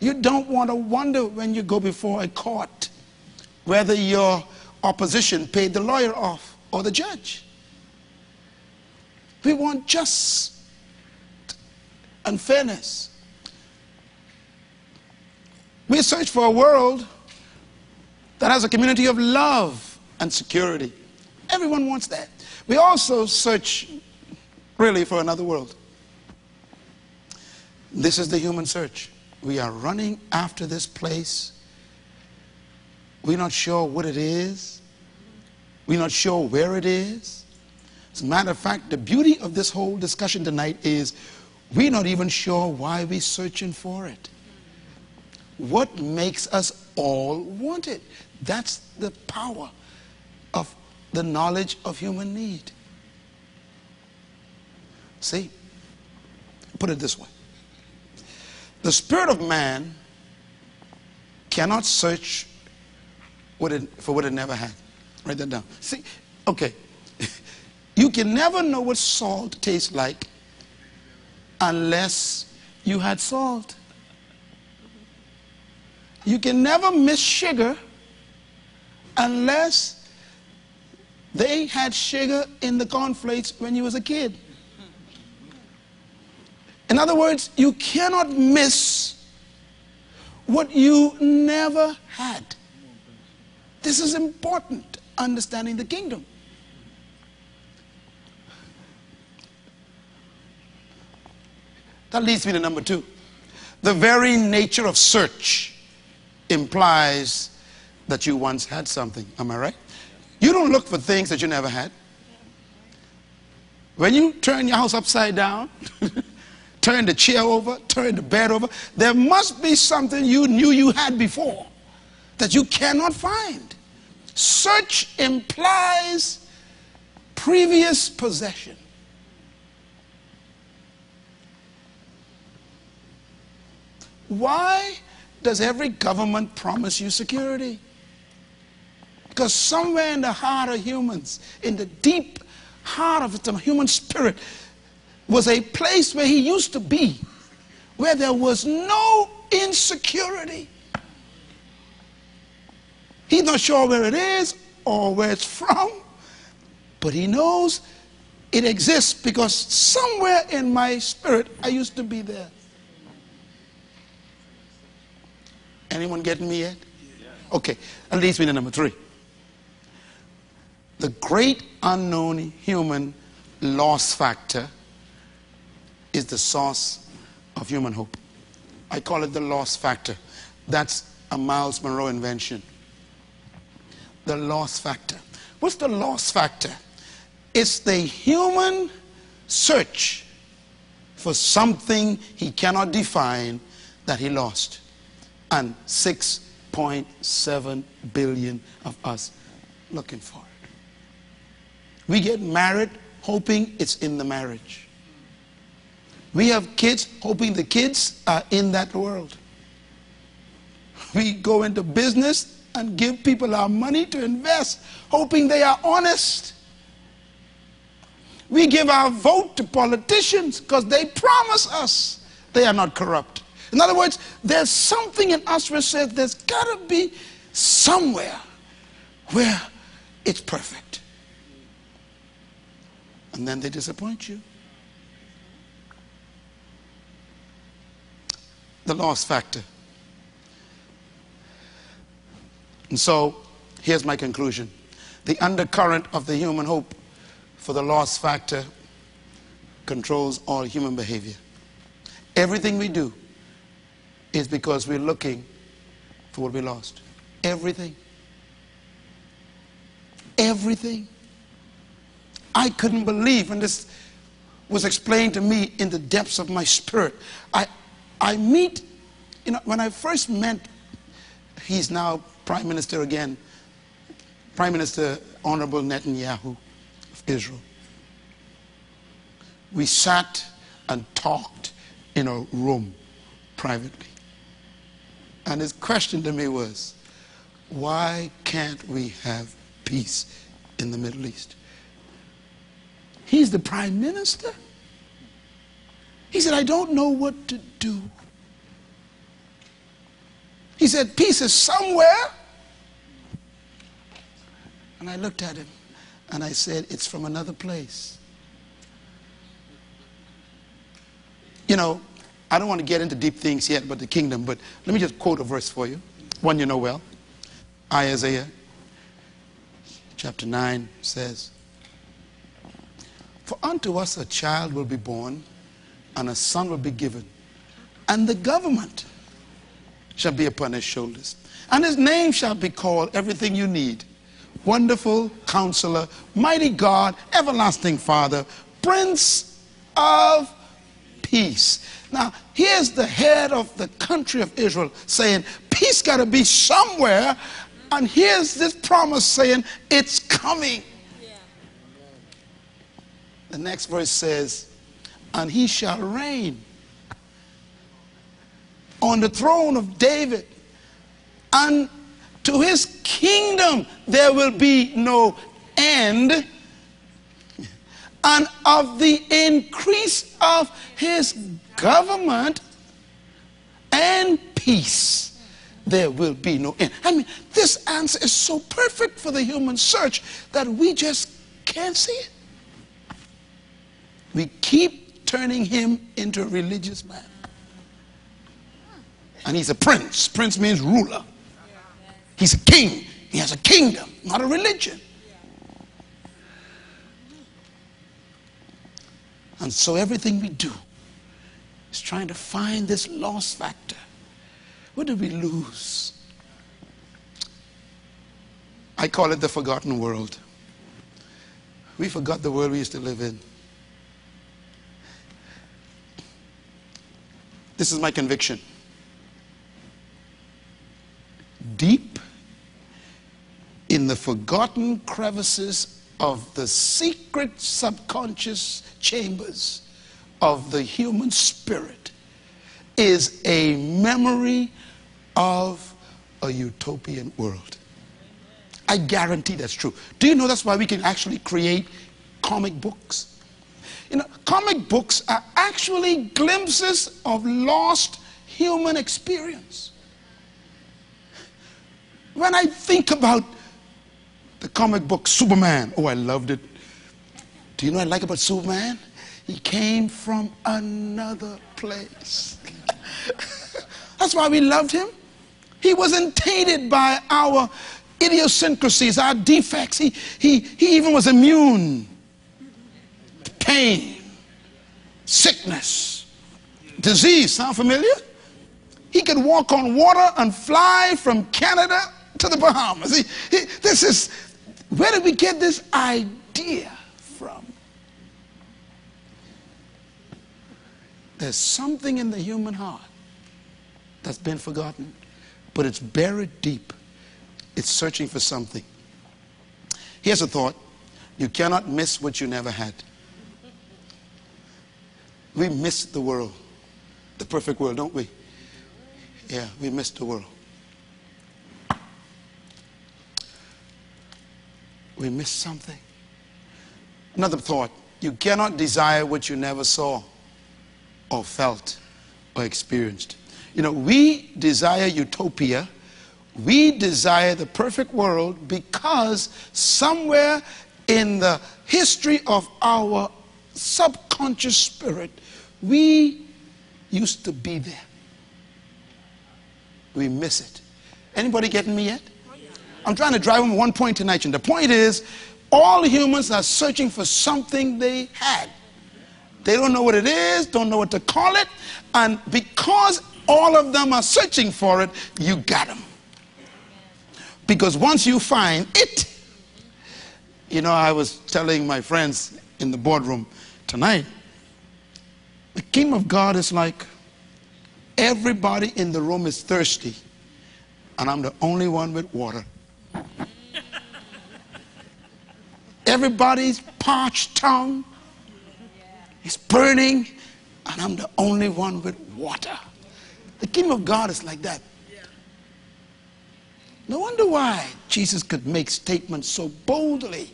[SPEAKER 1] You don't want to wonder when you go before a court whether your opposition paid the lawyer off or the judge. We want just and fairness. We search for a world that has a community of love and security. Everyone wants that. We also search really for another world. This is the human search. We are running after this place. We're not sure what it is. We're not sure where it is. As a matter of fact, the beauty of this whole discussion tonight is we're not even sure why we're searching for it. What makes us all want it? That's the power of the knowledge of human need. See, put it this way the spirit of man cannot search what it, for what it never had. Write that down. See, okay. You can never know what salt tastes like unless you had salt. You can never miss sugar unless they had sugar in the cornflakes when you was a kid. In other words, you cannot miss what you never had. This is important, understanding the kingdom. That leads me to number two. The very nature of search implies that you once had something. Am I right? You don't look for things that you never had. When you turn your house upside down, turn the chair over, turn the bed over. There must be something you knew you had before that you cannot find. Search implies previous possession. Why does every government promise you security? Because somewhere in the heart of humans, in the deep heart of the human spirit, was a place where he used to be, where there was no insecurity. He's not sure where it is or where it's from, but he knows it exists because somewhere in my spirit I used to be there. Anyone getting me yet? Okay, that leads me to number three. The great unknown human loss factor is the source of human hope. I call it the loss factor. That's a Myles Munroe invention. The loss factor. What's the loss factor? It's the human search for something he cannot define that he lost. And 6.7 billion of us looking for it. We get married hoping it's in the marriage. We have kids hoping the kids are in that world. We go into business and give people our money to invest, hoping they are honest. We give our vote to politicians because they promise us they are not corrupt. In other words, there's something in us which says there's got to be somewhere where it's perfect. And then they disappoint you. the loss factor. And so here's my conclusion the undercurrent of the human hope for the loss factor controls all human behavior. Everything we do is because we're looking for what we lost. Everything. Everything. I couldn't believe, and this was explained to me in the depths of my spirit. I, I meet, you know, when I first met, he's now prime minister again, Prime Minister Honorable Netanyahu of Israel. We sat and talked in a room privately. And his question to me was, why can't we have peace in the Middle East? He's the prime minister. He said, I don't know what to do. He said, Peace is somewhere. And I looked at him and I said, It's from another place. You know, I don't want to get into deep things yet but the kingdom, but let me just quote a verse for you, one you know well. Isaiah chapter 9 says, For unto us a child will be born, and a son will be given, and the government shall be upon his shoulders. And his name shall be called everything you need Wonderful Counselor, Mighty God, Everlasting Father, Prince of Peace. Now, here's the head of the country of Israel saying, Peace got to be somewhere. And here's this promise saying, It's coming. The next verse says, And he shall reign on the throne of David. And to his kingdom there will be no end. And of the increase of his government and peace, there will be no end. I mean, this answer is so perfect for the human search that we just can't see it. We keep turning him into a religious man. And he's a prince. Prince means ruler. He's a king. He has a kingdom, not a religion. And so everything we do is trying to find this loss factor. What did we lose? I call it the forgotten world. We forgot the world we used to live in. This is my conviction. Deep in the forgotten crevices of the secret subconscious chambers of the human spirit is a memory of a utopian world. I guarantee that's true. Do you know that's why we can actually create comic books? You know, comic books are actually glimpses of lost human experience. When I think about the comic book Superman. Oh, I loved it. Do you know what I like about Superman? He came from another place. That's why we loved him. He wasn't tainted by our idiosyncrasies, our defects. He, he, he even was immune to pain, sickness, disease. Sound familiar? He could walk on water and fly from Canada to the Bahamas. He, he, this is where did we get this idea from? There's something in the human heart that's been forgotten, but it's buried deep. It's searching for something. Here's a thought you cannot miss what you never had. We miss the world, the perfect world, don't we? Yeah, we miss the world. We miss something. Another thought you cannot desire what you never saw or felt or experienced. You know, we desire utopia. We desire the perfect world because somewhere in the history of our subconscious spirit, we used to be there. We miss it. Anybody getting me yet? I'm trying to drive home one point tonight. And the point is, all humans are searching for something they had. They don't know what it is, don't know what to call it. And because all of them are searching for it, you got them. Because once you find it, you know, I was telling my friends in the boardroom tonight, the kingdom of God is like everybody in the room is thirsty, and I'm the only one with water. Everybody's parched tongue is burning, and I'm the only one with water. The kingdom of God is like that. No wonder why Jesus could make statements so boldly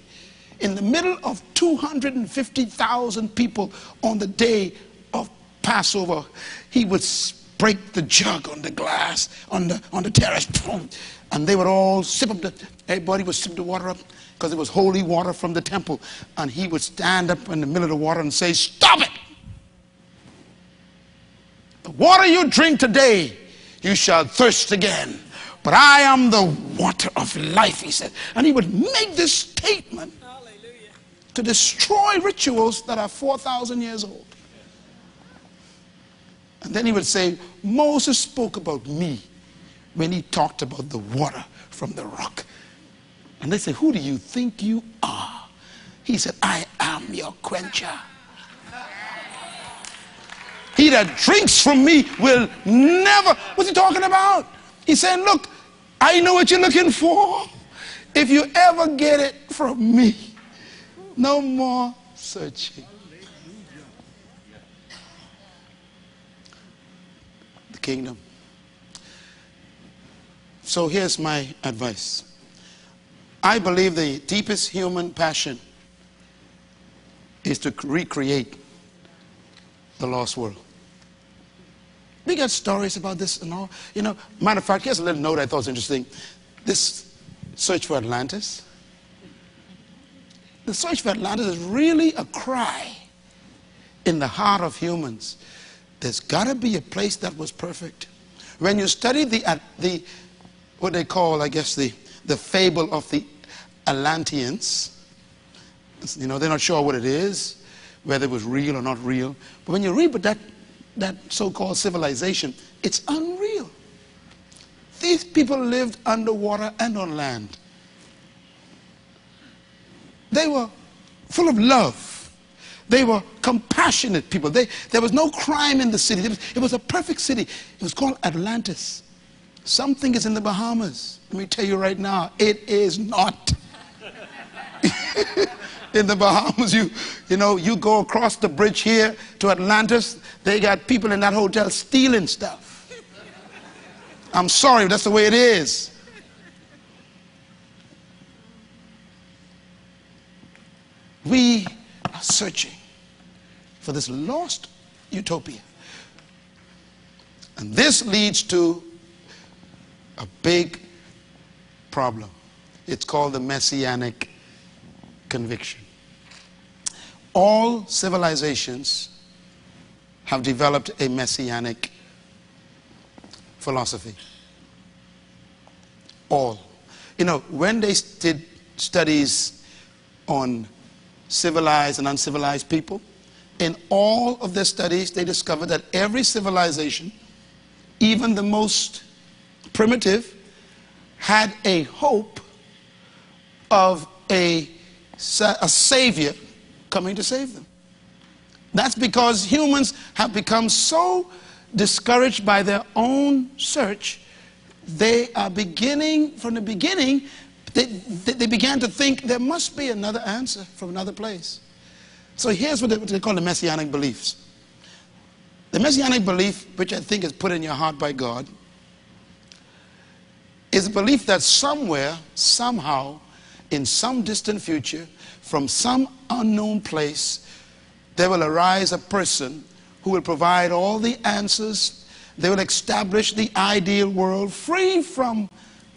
[SPEAKER 1] in the middle of 250,000 people on the day of Passover. He would break the jug on the glass, on the, on the terrace, and they would all sip up the, everybody would sip the water up because it was holy water from the temple. And he would stand up in the middle of the water and say, Stop it! The water you drink today, you shall thirst again. But I am the water of life, he said. And he would make this statement Hallelujah. to destroy rituals that are 4,000 years old. And then he would say, Moses spoke about me when he talked about the water from the rock. And they said, Who do you think you are? He said, I am your quencher. He that drinks from me will never. What's he talking about? He's saying, Look, I know what you're looking for. If you ever get it from me, no more searching. The kingdom. So here's my advice. I believe the deepest human passion is to recreate the lost world. We got stories about this and all. You know, matter of fact, here's a little note I thought was interesting. This search for Atlantis. The search for Atlantis is really a cry in the heart of humans. There's got to be a place that was perfect. When you study the, the what they call, I guess, the, the fable of the Atlanteans, you know, they're not sure what it is, whether it was real or not real. But when you read about that that so-called civilization, it's unreal. These people lived underwater and on land. They were full of love. They were compassionate people. They, there was no crime in the city. It was, it was a perfect city. It was called Atlantis. Something is in the Bahamas. Let me tell you right now, it is not. in the Bahamas, you, you know, you go across the bridge here to Atlantis, they got people in that hotel stealing stuff. I'm sorry, that's the way it is. We are searching for this lost utopia. And this leads to a big problem. It's called the messianic conviction. All civilizations have developed a messianic philosophy. All. You know, when they did studies on civilized and uncivilized people, in all of their studies, they discovered that every civilization, even the most primitive, had a hope of a a savior coming to save them. That's because humans have become so discouraged by their own search, they are beginning, from the beginning, they, they began to think there must be another answer from another place. So here's what they, what they call the messianic beliefs. The messianic belief, which I think is put in your heart by God, is a belief that somewhere, somehow, in some distant future, from some unknown place, there will arise a person who will provide all the answers. They will establish the ideal world free from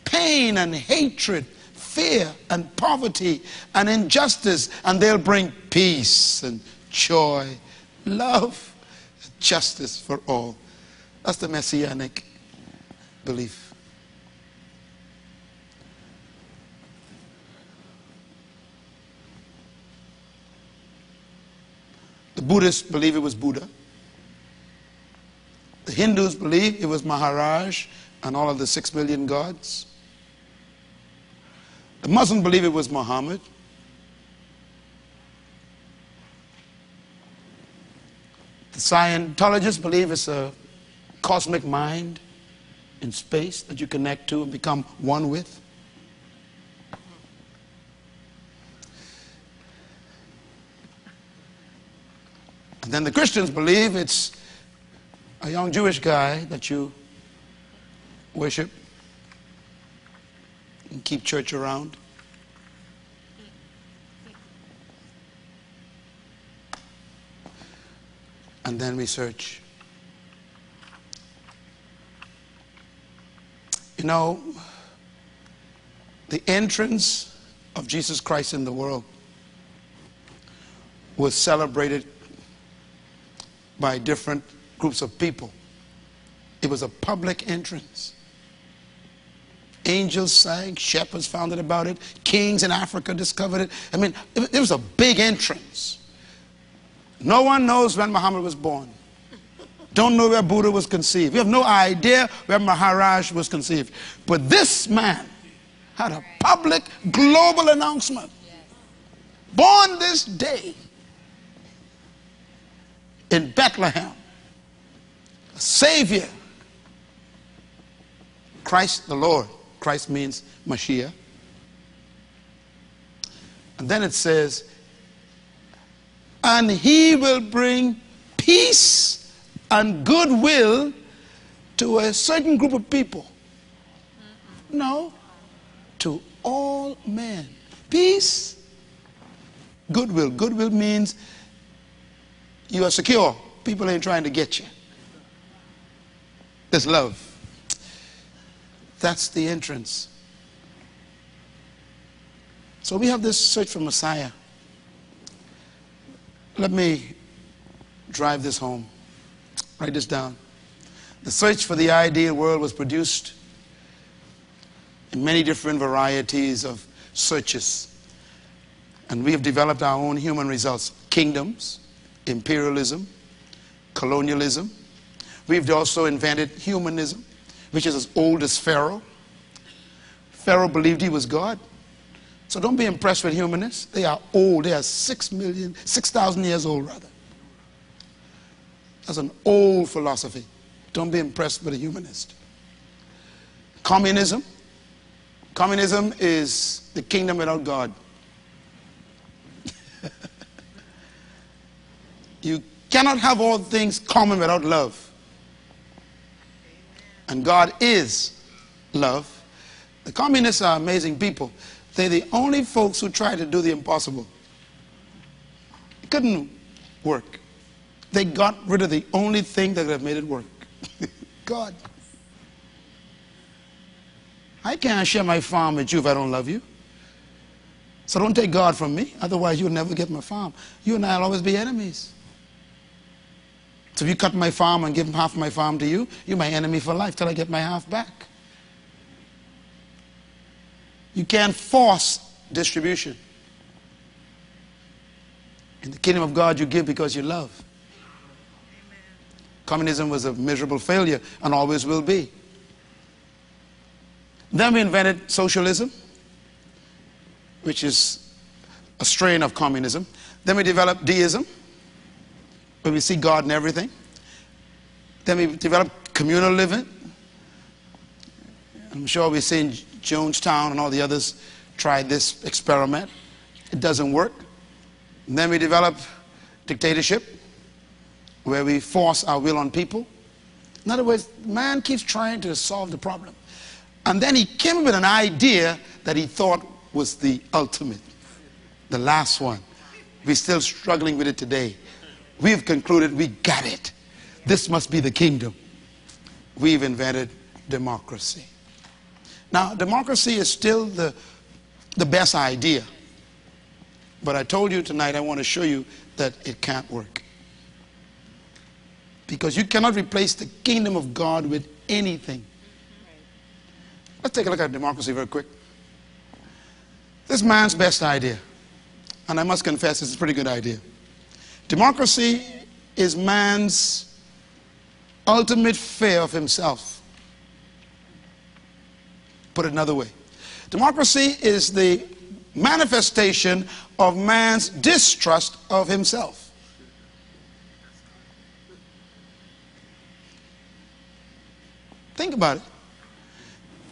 [SPEAKER 1] pain and hatred, fear and poverty and injustice, and they'll bring peace and joy, love, justice for all. That's the messianic belief. The Buddhists believe it was Buddha. The Hindus believe it was Maharaj and all of the six million gods. The Muslims believe it was Muhammad. The Scientologists believe it's a cosmic mind in space that you connect to and become one with. And then the Christians believe it's a young Jewish guy that you worship. and keep church around. And then we search. You know, the entrance of Jesus Christ in the world was celebrated by different groups of people. It was a public entrance. Angels sang, shepherds found out about it, kings in Africa discovered it. I mean, it, it was a big entrance. No one knows when Muhammad was born. Don't know where Buddha was conceived. We have no idea where Maharaj was conceived. But this man had a public global announcement. Born this day in Bethlehem, a Savior, Christ the Lord. Christ means Mashiach. And then it says, and he will bring peace and goodwill to a certain group of people. No, to all men. Peace, goodwill. Goodwill means you are secure. People ain't trying to get you. There's love. That's the entrance. So we have this search for Messiah. Let me drive this home. Write this down. The search for the ideal world was produced in many different varieties of searches. And we have developed our own human results kingdoms, imperialism, colonialism. We've also invented humanism, which is as old as Pharaoh. Pharaoh believed he was God. So don't be impressed with humanists. They are old. They are six million, 6,000 years old, rather. That's an old philosophy. Don't be impressed with a humanist. Communism. Communism is the kingdom without God. You cannot have all things common without love. And God is love. The communists are amazing people. They're the only folks who try to do the impossible. It couldn't work. They got rid of the only thing that could have made it work God. I can't share my farm with you if I don't love you. So don't take God from me, otherwise you'll never get my farm. You and I will always be enemies. So if you cut my farm and give half my farm to you, you're my enemy for life till I get my half back. You can't force distribution. In the kingdom of God, you give because you love. Amen. Communism was a miserable failure and always will be. Then we invented socialism, which is a strain of communism. Then we developed deism, where we see God in everything. Then we develop communal living. I'm sure we've seen Jonestown and all the others try this experiment. It doesn't work. And then we develop dictatorship, where we force our will on people. In other words, man keeps trying to solve the problem. And then he came up with an idea that he thought was the ultimate, the last one. We're still struggling with it today. We've concluded we got it. This must be the kingdom. We've invented democracy. Now, democracy is still the, the best idea. But I told you tonight I want to show you that it can't work. Because you cannot replace the kingdom of God with anything. Let's take a look at democracy very quick. This man's best idea, and I must confess it's a pretty good idea. Democracy is man's ultimate fear of himself put it another way. Democracy is the manifestation of man's distrust of himself. Think about it.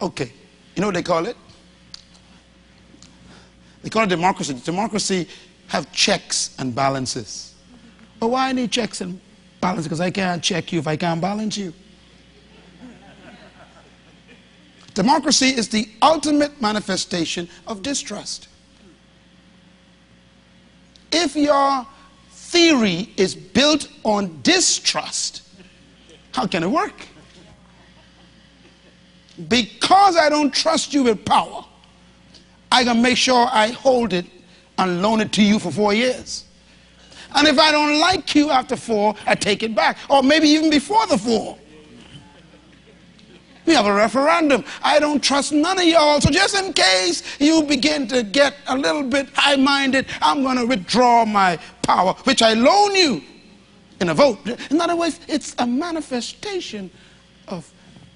[SPEAKER 1] Okay, you know what they call it? They call it democracy. Democracy have checks and balances. But why I need checks and balances? Because I can't check you if I can't balance you. Democracy is the ultimate manifestation of distrust. If your theory is built on distrust, how can it work? Because I don't trust you with power, I can make sure I hold it and loan it to you for four years. And if I don't like you after four, I take it back. Or maybe even before the four. We have a referendum. I don't trust none of y'all. So just in case you begin to get a little bit high-minded, I'm going to withdraw my power, which I loan you in a vote. In other words, it's a manifestation of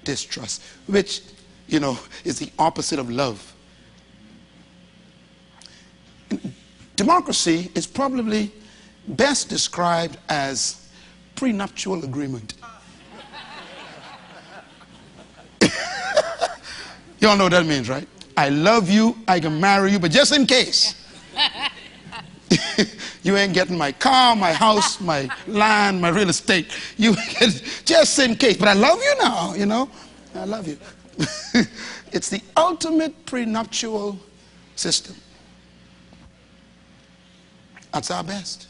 [SPEAKER 1] distrust, which, you know, is the opposite of love. Democracy is probably best described as prenuptial agreement. you all know what that means, right? I love you, I can marry you, but just in case. you ain't getting my car, my house, my land, my real estate. You just in case. But I love you now, you know. I love you. it's the ultimate prenuptial system. That's our best.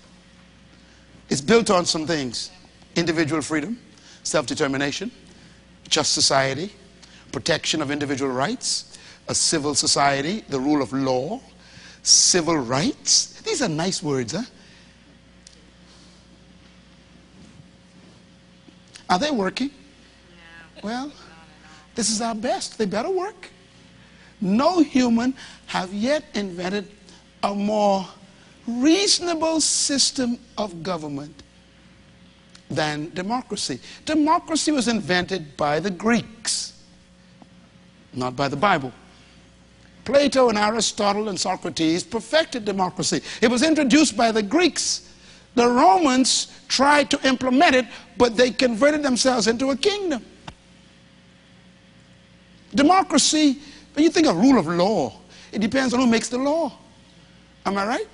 [SPEAKER 1] It's built on some things individual freedom, self determination, just society, protection of individual rights, a civil society, the rule of law, civil rights. These are nice words, huh? Are they working? No. Well, this is our best. They better work. No human have yet invented a more reasonable system of government than democracy. Democracy was invented by the Greeks, not by the Bible. Plato and Aristotle and Socrates perfected democracy. It was introduced by the Greeks. The Romans tried to implement it, but they converted themselves into a kingdom. Democracy, when you think of rule of law, it depends on who makes the law. Am I right?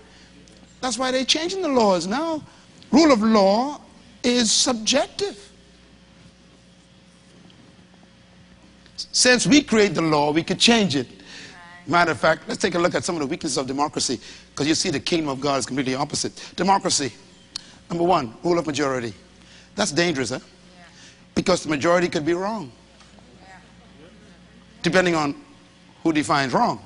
[SPEAKER 1] That's why they're changing the laws now. Rule of law is subjective. Since we create the law, we could change it. Matter of fact, let's take a look at some of the weaknesses of democracy because you see the kingdom of God is completely opposite. Democracy, number one, rule of majority. That's dangerous, huh? Yeah. Because the majority could be wrong. Yeah. Depending on who defines wrong.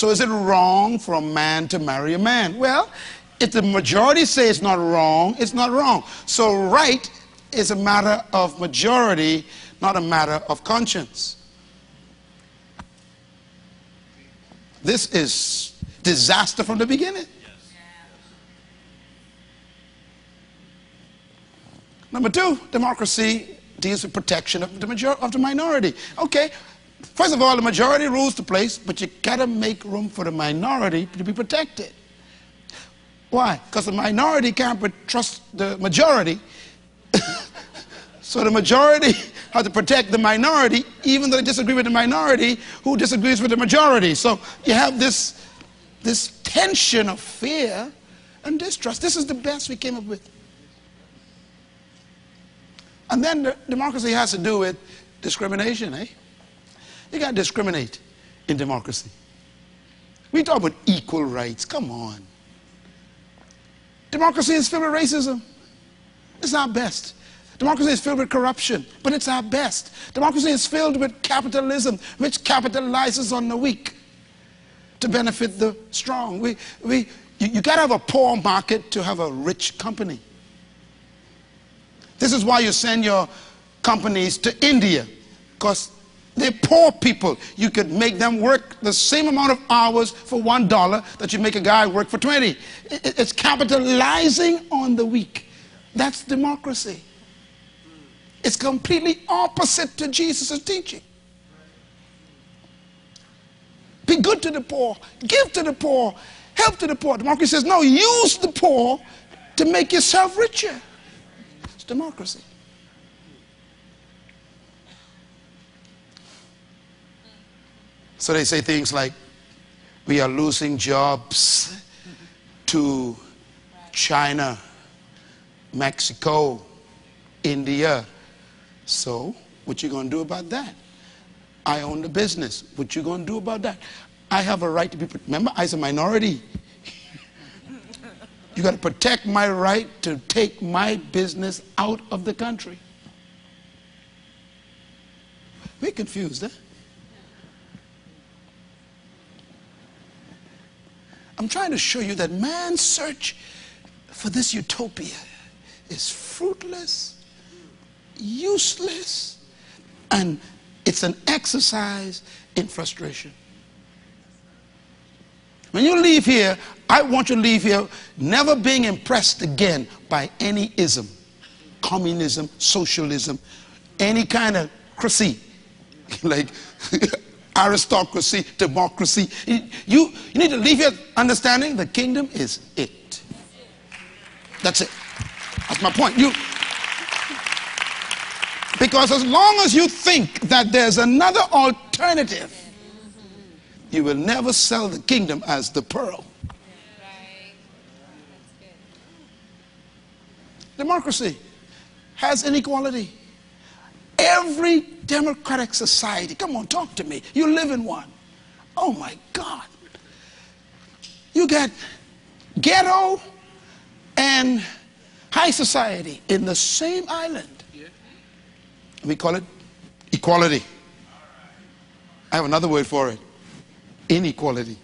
[SPEAKER 1] So is it wrong for a man to marry a man? Well, if the majority say it's not wrong, it's not wrong. So right is a matter of majority, not a matter of conscience. This is disaster from the beginning. Number two, democracy deals with protection of the, major- of the minority. Okay, first of all, the majority rules the place, but you gotta make room for the minority to be protected. Why? Because the minority can't trust the majority. so the majority has to protect the minority, even though they disagree with the minority who disagrees with the majority. So you have this, this tension of fear and distrust. This is the best we came up with. And then the democracy has to do with discrimination, eh? You to discriminate in democracy. We talk about equal rights. Come on. Democracy is filled with racism. It's our best. Democracy is filled with corruption, but it's our best. Democracy is filled with capitalism, which capitalizes on the weak to benefit the strong. We, we, you, you got to have a poor market to have a rich company. This is why you send your companies to India, because they're poor people. You could make them work the same amount of hours for one dollar that you make a guy work for 20. It's capitalizing on the weak. That's democracy. It's completely opposite to Jesus' teaching. Be good to the poor, give to the poor, help to the poor. Democracy says, no, use the poor to make yourself richer. It's democracy. So they say things like, we are losing jobs to China, Mexico, India. So What you going to do about that? I own the business. What you going to do about that? I have a right to be. Remember, I was a minority. you got to protect my right to take my business out of the country. We're confused, huh? I'm trying to show you that man's search for this utopia is fruitless, useless, and it's an exercise in frustration. When you leave here, I want you to leave here never being impressed again by any ism, communism, socialism, any kind of crazy, like aristocracy, democracy. You, you need to leave here understanding the kingdom is it. That's it. That's my point. You, because as long as you think that there's another alternative, you will never sell the kingdom as the pearl. Democracy has inequality. Every democratic society, come on, talk to me. You live in one. Oh my God. You got ghetto and high society in the same island. We call it equality. I have another word for it inequality.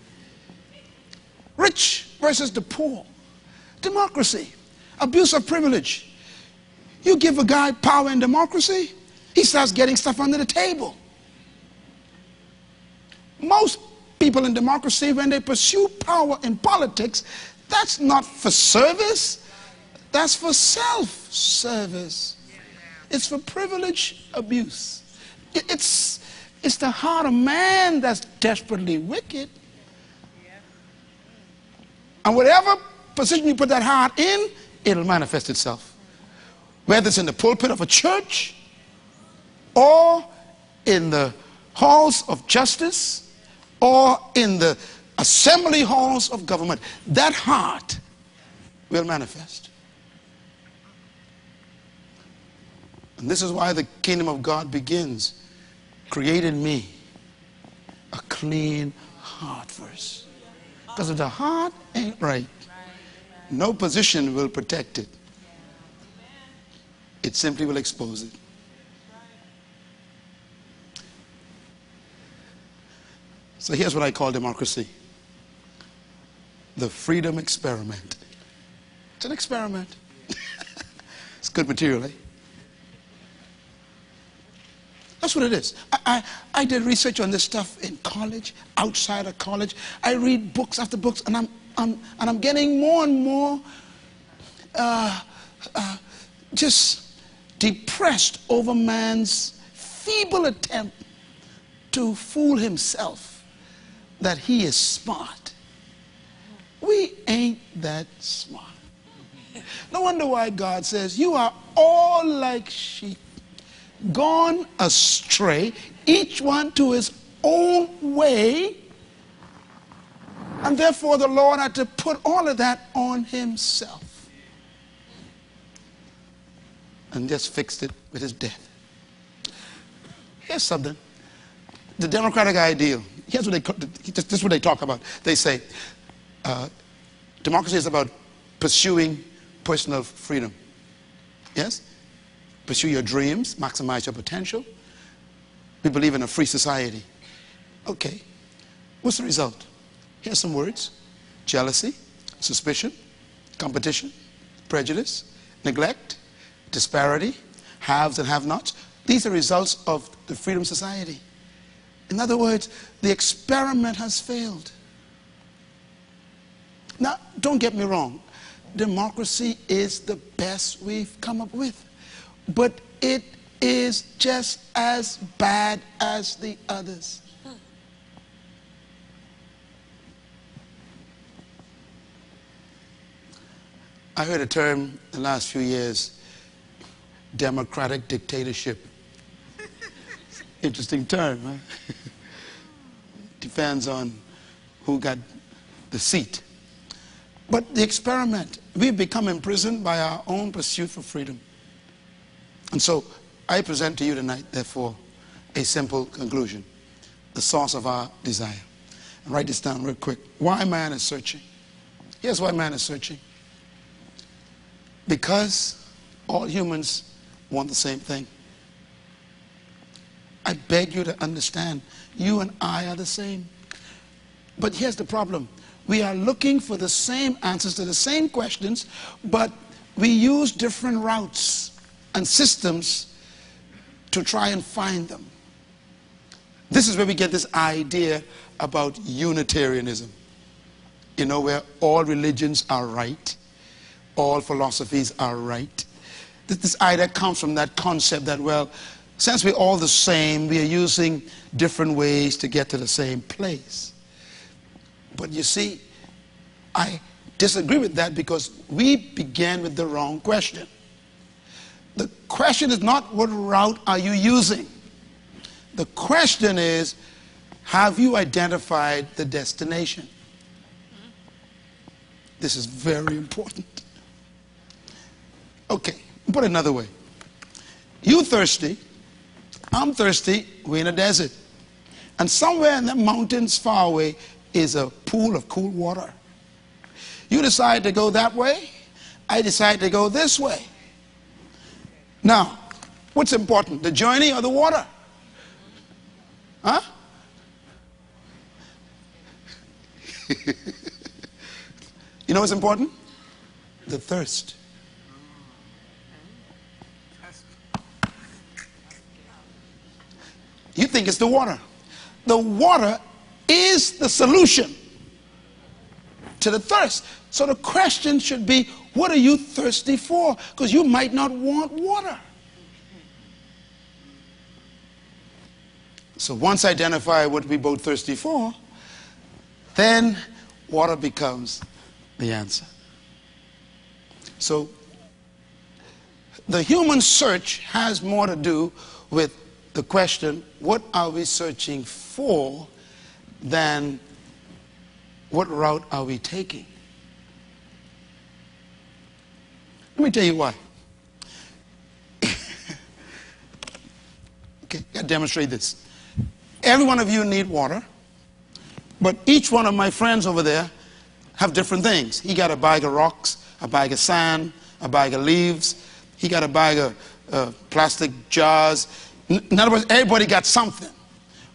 [SPEAKER 1] Rich versus the poor. Democracy. Abuse of privilege. You give a guy power in democracy, he starts getting stuff under the table. Most people in democracy, when they pursue power in politics, that's not for service, that's for self service. It's for privilege abuse. It's, it's the heart of man that's desperately wicked. And whatever position you put that heart in, it'll manifest itself. Whether it's in the pulpit of a church, or in the halls of justice or in the assembly halls of government, that heart will manifest. And this is why the kingdom of God begins. Create in me a clean heart first. Because if the heart ain't right, no position will protect it. It simply will expose it. So here's what I call democracy the freedom experiment. It's an experiment. it's good material, eh? That's what it is. I, I, I, did research on this stuff in college, outside of college. I read books after books, and I'm, I'm and I'm getting more and more uh, uh, just depressed over man's feeble attempt to fool himself that he is smart. We ain't that smart. No wonder why God says, You are all like sheep, gone astray, each one to his own way. And therefore, the Lord had to put all of that on himself and just fixed it with his death. Here's something the democratic ideal here's what they, this is what they talk about. They say uh, democracy is about pursuing personal freedom. Yes? Pursue your dreams, maximize your potential. We believe in a free society. Okay. What's the result? Here's some words jealousy, suspicion, competition, prejudice, neglect, disparity, haves and have nots. These are results of the freedom society. In other words, the experiment has failed. Now, don't get me wrong. Democracy is the best we've come up with. But it is just as bad as the others. I heard a term in the last few years democratic dictatorship. Interesting term, huh? Depends on who got the seat. But the experiment, we've become imprisoned by our own pursuit for freedom. And so I present to you tonight, therefore, a simple conclusion the source of our desire. And write this down real quick. Why man is searching. Here's why man is searching. Because all humans want the same thing. I beg you to understand, you and I are the same. But here's the problem we are looking for the same answers to the same questions, but we use different routes and systems to try and find them. This is where we get this idea about Unitarianism. You know, where all religions are right, all philosophies are right. This idea comes from that concept that, well, since we're all the same, we are using different ways to get to the same place. But you see, I disagree with that because we began with the wrong question. The question is not what route are you using? The question is, have you identified the destination? This is very important. Okay, put another way. You thirsty, I'm thirsty, we're in a desert. And somewhere in the mountains far away is a pool of cool water. You decide to go that way, I decide to go this way. Now, what's important, the journey or the water? Huh? you know what's important? The thirst. You think it's the water. The water is the solution to the thirst. So the question should be, what are you thirsty for? Because you might not want water. So once identify what we both thirsty for, then water becomes the answer. So the human search has more to do with the question, what are we searching for, than what route are we taking? Let me tell you why. okay, I demonstrate this. Every one of you need water, but each one of my friends over there have different things. He got a bag of rocks, a bag of sand, a bag of leaves. He got a bag of uh, plastic jars. In other words, everybody got something.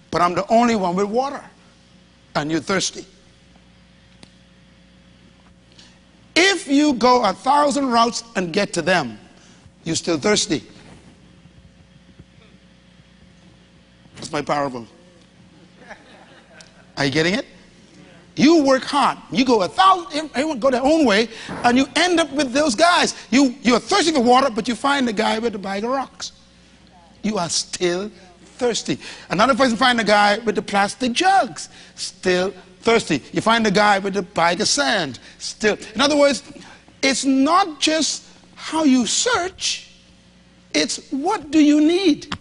[SPEAKER 1] But I'm the only one with water. And you're thirsty. If you go a thousand routes and get to them, you're still thirsty. That's my parable. Are you getting it? You work hard. You go a thousand, everyone go their own way, and you end up with those guys. You, you're thirsty for water, but you find the guy with the bag of rocks you are still thirsty. Another person find a guy with the plastic jugs, still thirsty. You find a guy with the bag of sand, still. In other words, it's not just how you search, it's what do you need.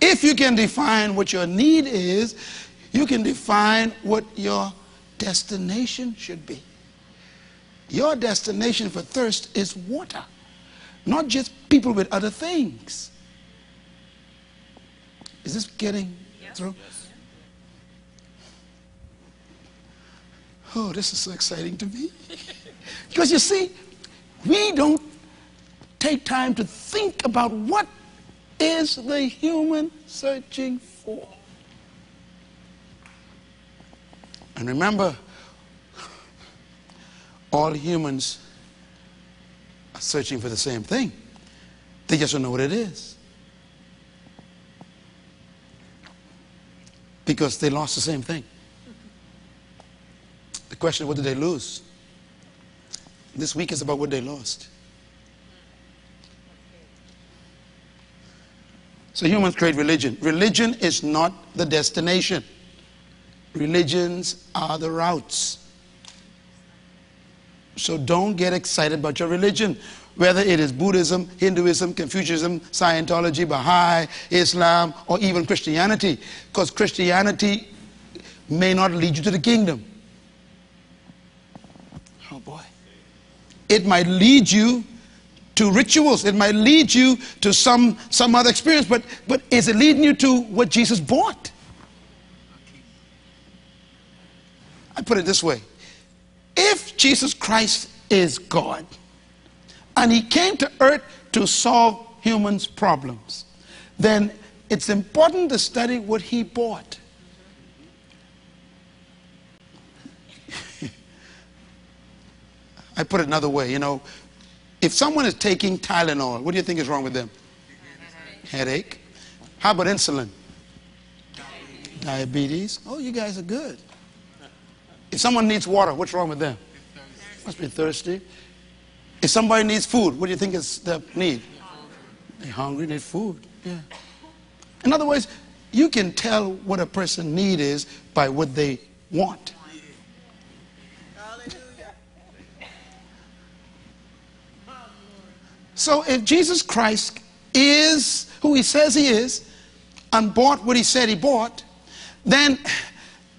[SPEAKER 1] If you can define what your need is, you can define what your destination should be. Your destination for thirst is water not just people with other things. Is this getting through? Yes. Oh, this is so exciting to me. because you see, we don't take time to think about what is the human searching for. And remember, all humans searching for the same thing. They just don't know what it is. Because they lost the same thing. The question is, what did they lose? This week is about what they lost. So humans create religion. Religion is not the destination. Religions are the routes. So don't get excited about your religion, whether it is Buddhism, Hinduism, Confucianism, Scientology, Baha'i, Islam, or even Christianity, because Christianity may not lead you to the kingdom. Oh boy. It might lead you to rituals. It might lead you to some, some other experience. But, but is it leading you to what Jesus bought? I put it this way if Jesus Christ is God and he came to earth to solve humans' problems, then it's important to study what he bought. I put it another way, you know, if someone is taking Tylenol, what do you think is wrong with them? Headache. How about insulin? Diabetes. Oh, you guys are good. If someone needs water, what's wrong with them? Must be thirsty. If somebody needs food, what do you think is the need? They're hungry, need food. Yeah. In other words, you can tell what a person need is by what they want. So if Jesus Christ is who he says he is and bought what he said he bought, then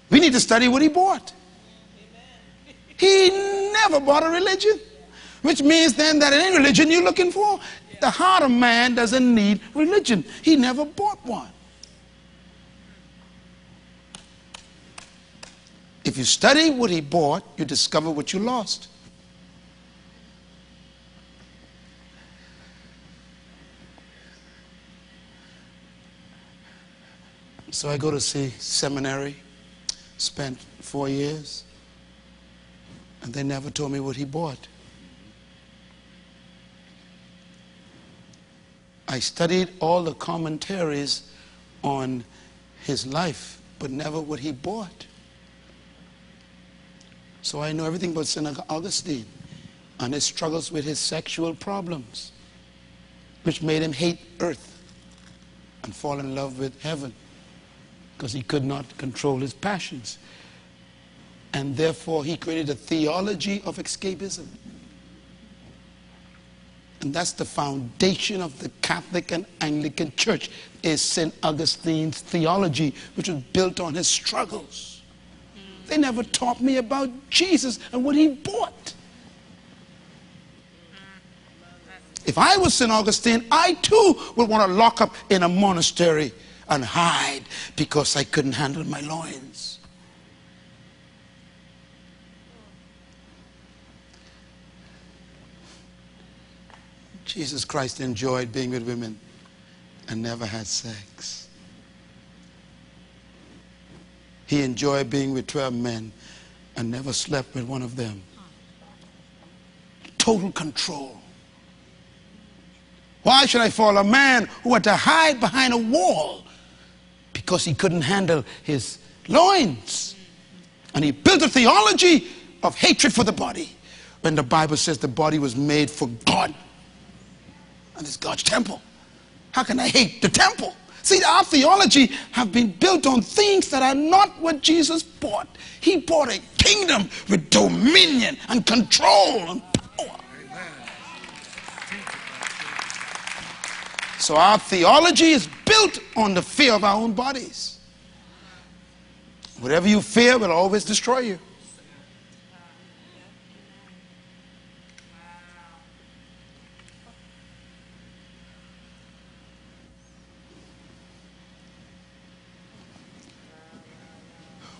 [SPEAKER 1] we need to study what he bought. He never bought a religion, which means then that any religion you're looking for, the heart of man doesn't need religion. He never bought one. If you study what he bought, you discover what you lost. So I go to see seminary, spent four years. And they never told me what he bought. I studied all the commentaries on his life, but never what he bought. So I know everything about St. Augustine and his struggles with his sexual problems, which made him hate earth and fall in love with heaven because he could not control his passions and therefore he created a theology of escapism. And that's the foundation of the Catholic and Anglican Church is St. Augustine's theology, which was built on his struggles. They never taught me about Jesus and what he bought. If I was St. Augustine, I too would want to lock up in a monastery and hide because I couldn't handle my loins. Jesus Christ enjoyed being with women and never had sex. He enjoyed being with 12 men and never slept with one of them. Total control. Why should I follow a man who had to hide behind a wall? Because he couldn't handle his loins. And he built a theology of hatred for the body when the Bible says the body was made for God and it's God's temple. How can I hate the temple? See, our theology have been built on things that are not what Jesus bought. He bought a kingdom with dominion and control and power. So our theology is built on the fear of our own bodies. Whatever you fear will always destroy you.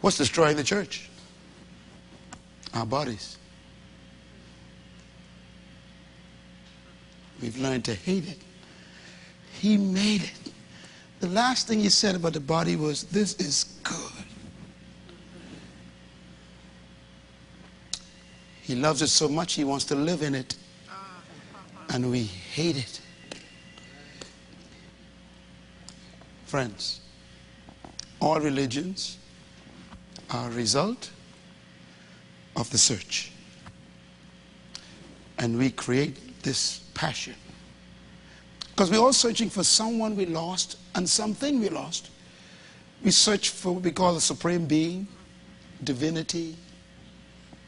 [SPEAKER 1] What's destroying the church? Our bodies. We've learned to hate it. He made it. The last thing he said about the body was, This is good. He loves it so much, he wants to live in it. And we hate it. Friends, all religions are a result of the search. And we create this passion. Because we're all searching for someone we lost and something we lost. We search for what we call the supreme being, divinity,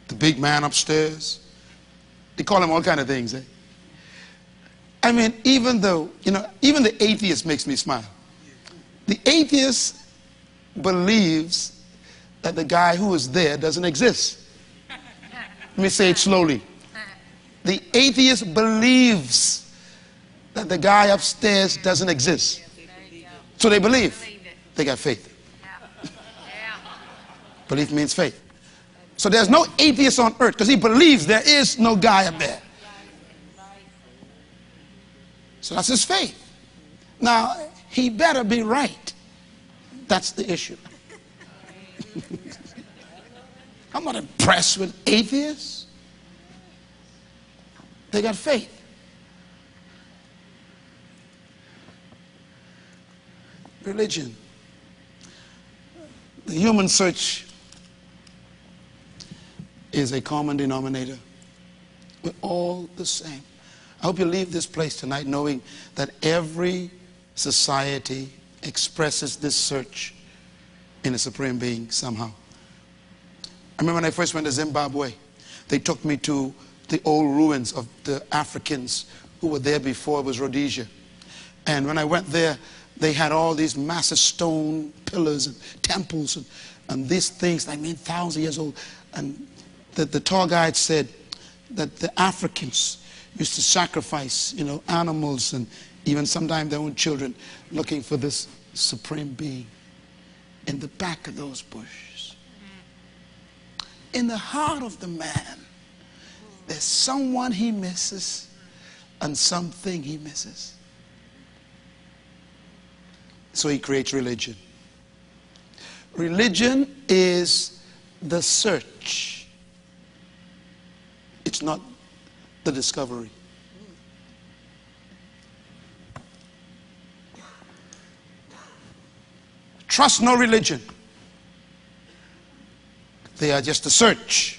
[SPEAKER 1] the big man upstairs. They call him all kind of things. Eh? I mean, even though, you know, even the atheist makes me smile. The atheist believes that the guy who is there doesn't exist. Let me say it slowly. The atheist believes that the guy upstairs doesn't exist. So they believe. They got faith. Belief means faith. So there's no atheist on earth because he believes there is no guy up there. So that's his faith. Now, he better be right. That's the issue. I'm not impressed with atheists. They got faith. Religion. The human search is a common denominator. We're all the same. I hope you leave this place tonight knowing that every society expresses this search in a supreme being somehow. I remember when I first went to Zimbabwe, they took me to the old ruins of the Africans who were there before it was Rhodesia. And when I went there, they had all these massive stone pillars and temples and, and these things, I mean, thousands of years old. And the, the tour guide said that the Africans used to sacrifice, you know, animals and even sometimes their own children looking for this supreme being in the back of those bushes. In the heart of the man, there's someone he misses and something he misses. So he creates religion. Religion is the search, it's not the discovery. Trust no religion. They are just a search.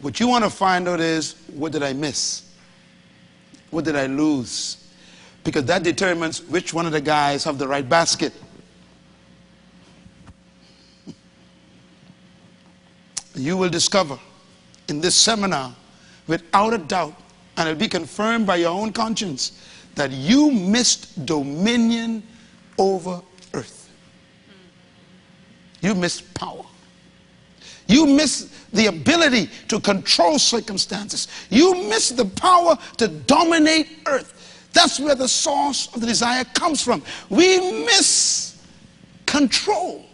[SPEAKER 1] What you want to find out is what did I miss? What did I lose? Because that determines which one of the guys have the right basket. You will discover in this seminar without a doubt, and it'll be confirmed by your own conscience, that you missed dominion over. You miss power. You miss the ability to control circumstances. You miss the power to dominate earth. That's where the source of the desire comes from. We miss control.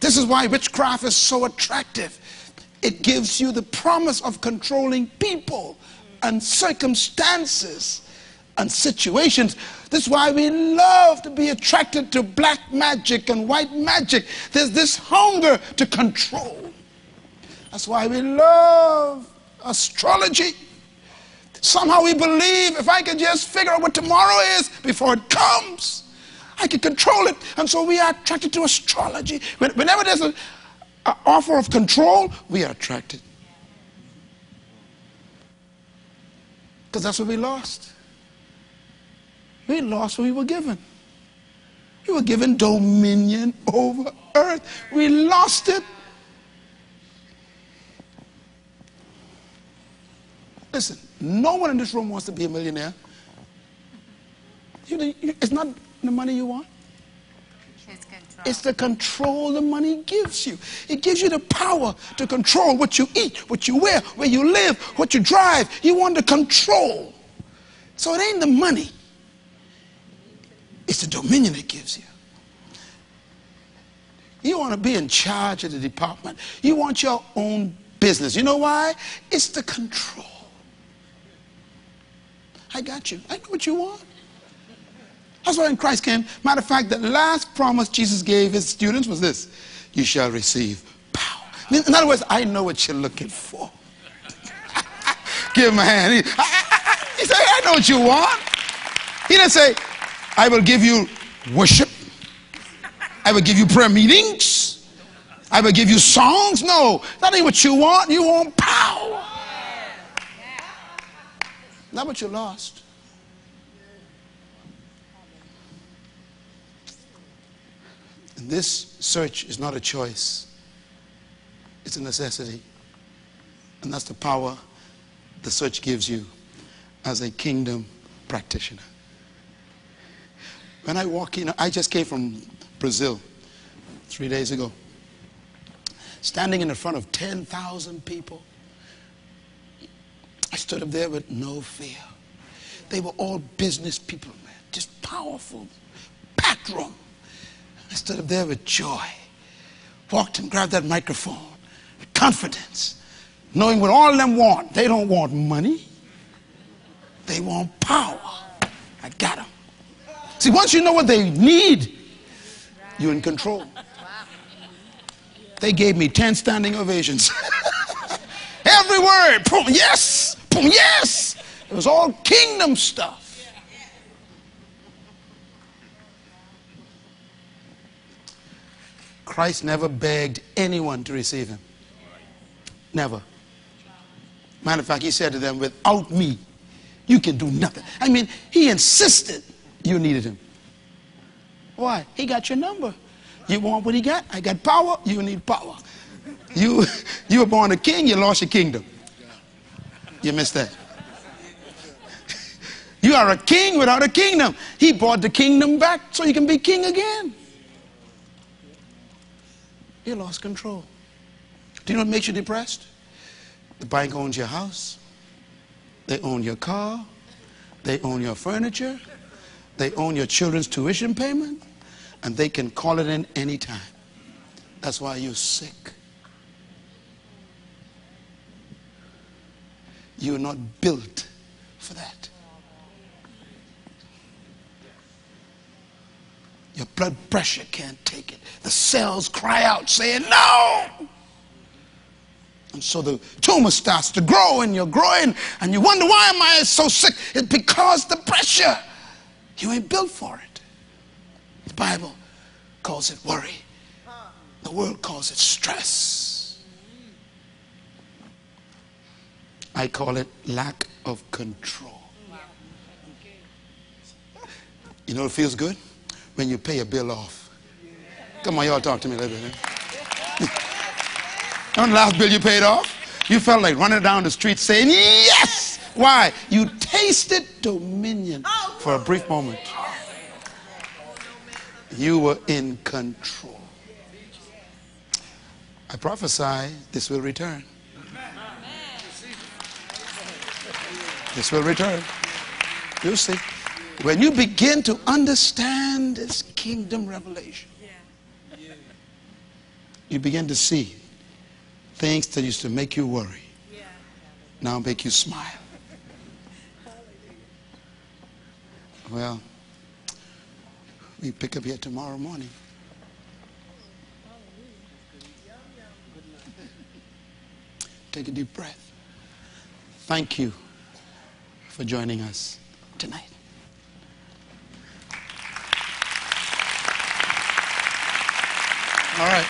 [SPEAKER 1] This is why witchcraft is so attractive. It gives you the promise of controlling people and circumstances and situations. This is why we love to be attracted to black magic and white magic. There's this hunger to control. That's why we love astrology. Somehow we believe if I can just figure out what tomorrow is before it comes, I can control it. And so we are attracted to astrology. Whenever there's an offer of control, we are attracted. Because that's what we lost. We lost what we were given. We were given dominion over earth. We lost it. Listen, no one in this room wants to be a millionaire. You, it's not the money you want. It's the control the money gives you. It gives you the power to control what you eat, what you wear, where you live, what you drive. You want to control. So it ain't the money, it's the dominion it gives you. You want to be in charge of the department, you want your own business. You know why? It's the control. I got you. I know what you want. That's why when Christ came, matter of fact, the last promise Jesus gave his students was this you shall receive power. In other words, I know what you're looking for. Give him a hand. He, I, I, he said, I know what you want. He didn't say, I will give you worship. I will give you prayer meetings. I will give you songs. No, that ain't what you want. You want power. Not what you lost. And this search is not a choice, it's a necessity. And that's the power the search gives you as a kingdom practitioner. When I walk in, I just came from Brazil three days ago, standing in the front of 10,000 people. I stood up there with no fear. They were all business people, man, just powerful, packed room. I stood up there with joy. Walked and grabbed that microphone, confidence, knowing what all of them want. They don't want money, they want power. I got. See, once you know what they need, you're in control. They gave me 10 standing ovations. Every word, boom, yes, boom, yes. It was all kingdom stuff. Christ never begged anyone to receive him. Never. Matter of fact, he said to them, without me, you can do nothing. I mean, he insisted you needed him. Why? He got your number. You want what he got? I got power. You need power. You, you were born a king, you lost your kingdom. You missed that. You are a king without a kingdom. He brought the kingdom back so you can be king again. You lost control. Do you know what makes you depressed? The bank owns your house. They own your car. They own your furniture. They own your children's tuition payment. And they can call it in anytime. That's why you're sick. You're not built for that. Your blood pressure can't take it. The cells cry out saying, No! And so the tumor starts to grow and you're growing and you wonder, Why am I so sick? It's because the pressure. You ain't built for it. The Bible calls it worry, the world calls it stress. I call it lack of control. You know it feels good? When you pay a bill off. Come on, y'all talk to me a little bit. On the last bill you paid off, you felt like running down the street saying, Yes! Why? You tasted dominion oh, for a brief moment. You were in control. I prophesy this will return. This will return. You'll see. When you begin to understand this kingdom revelation, you begin to see things that used to make you worry now make you smile. Well, we pick up here tomorrow morning. Take a deep breath. Thank you for joining us tonight. All right.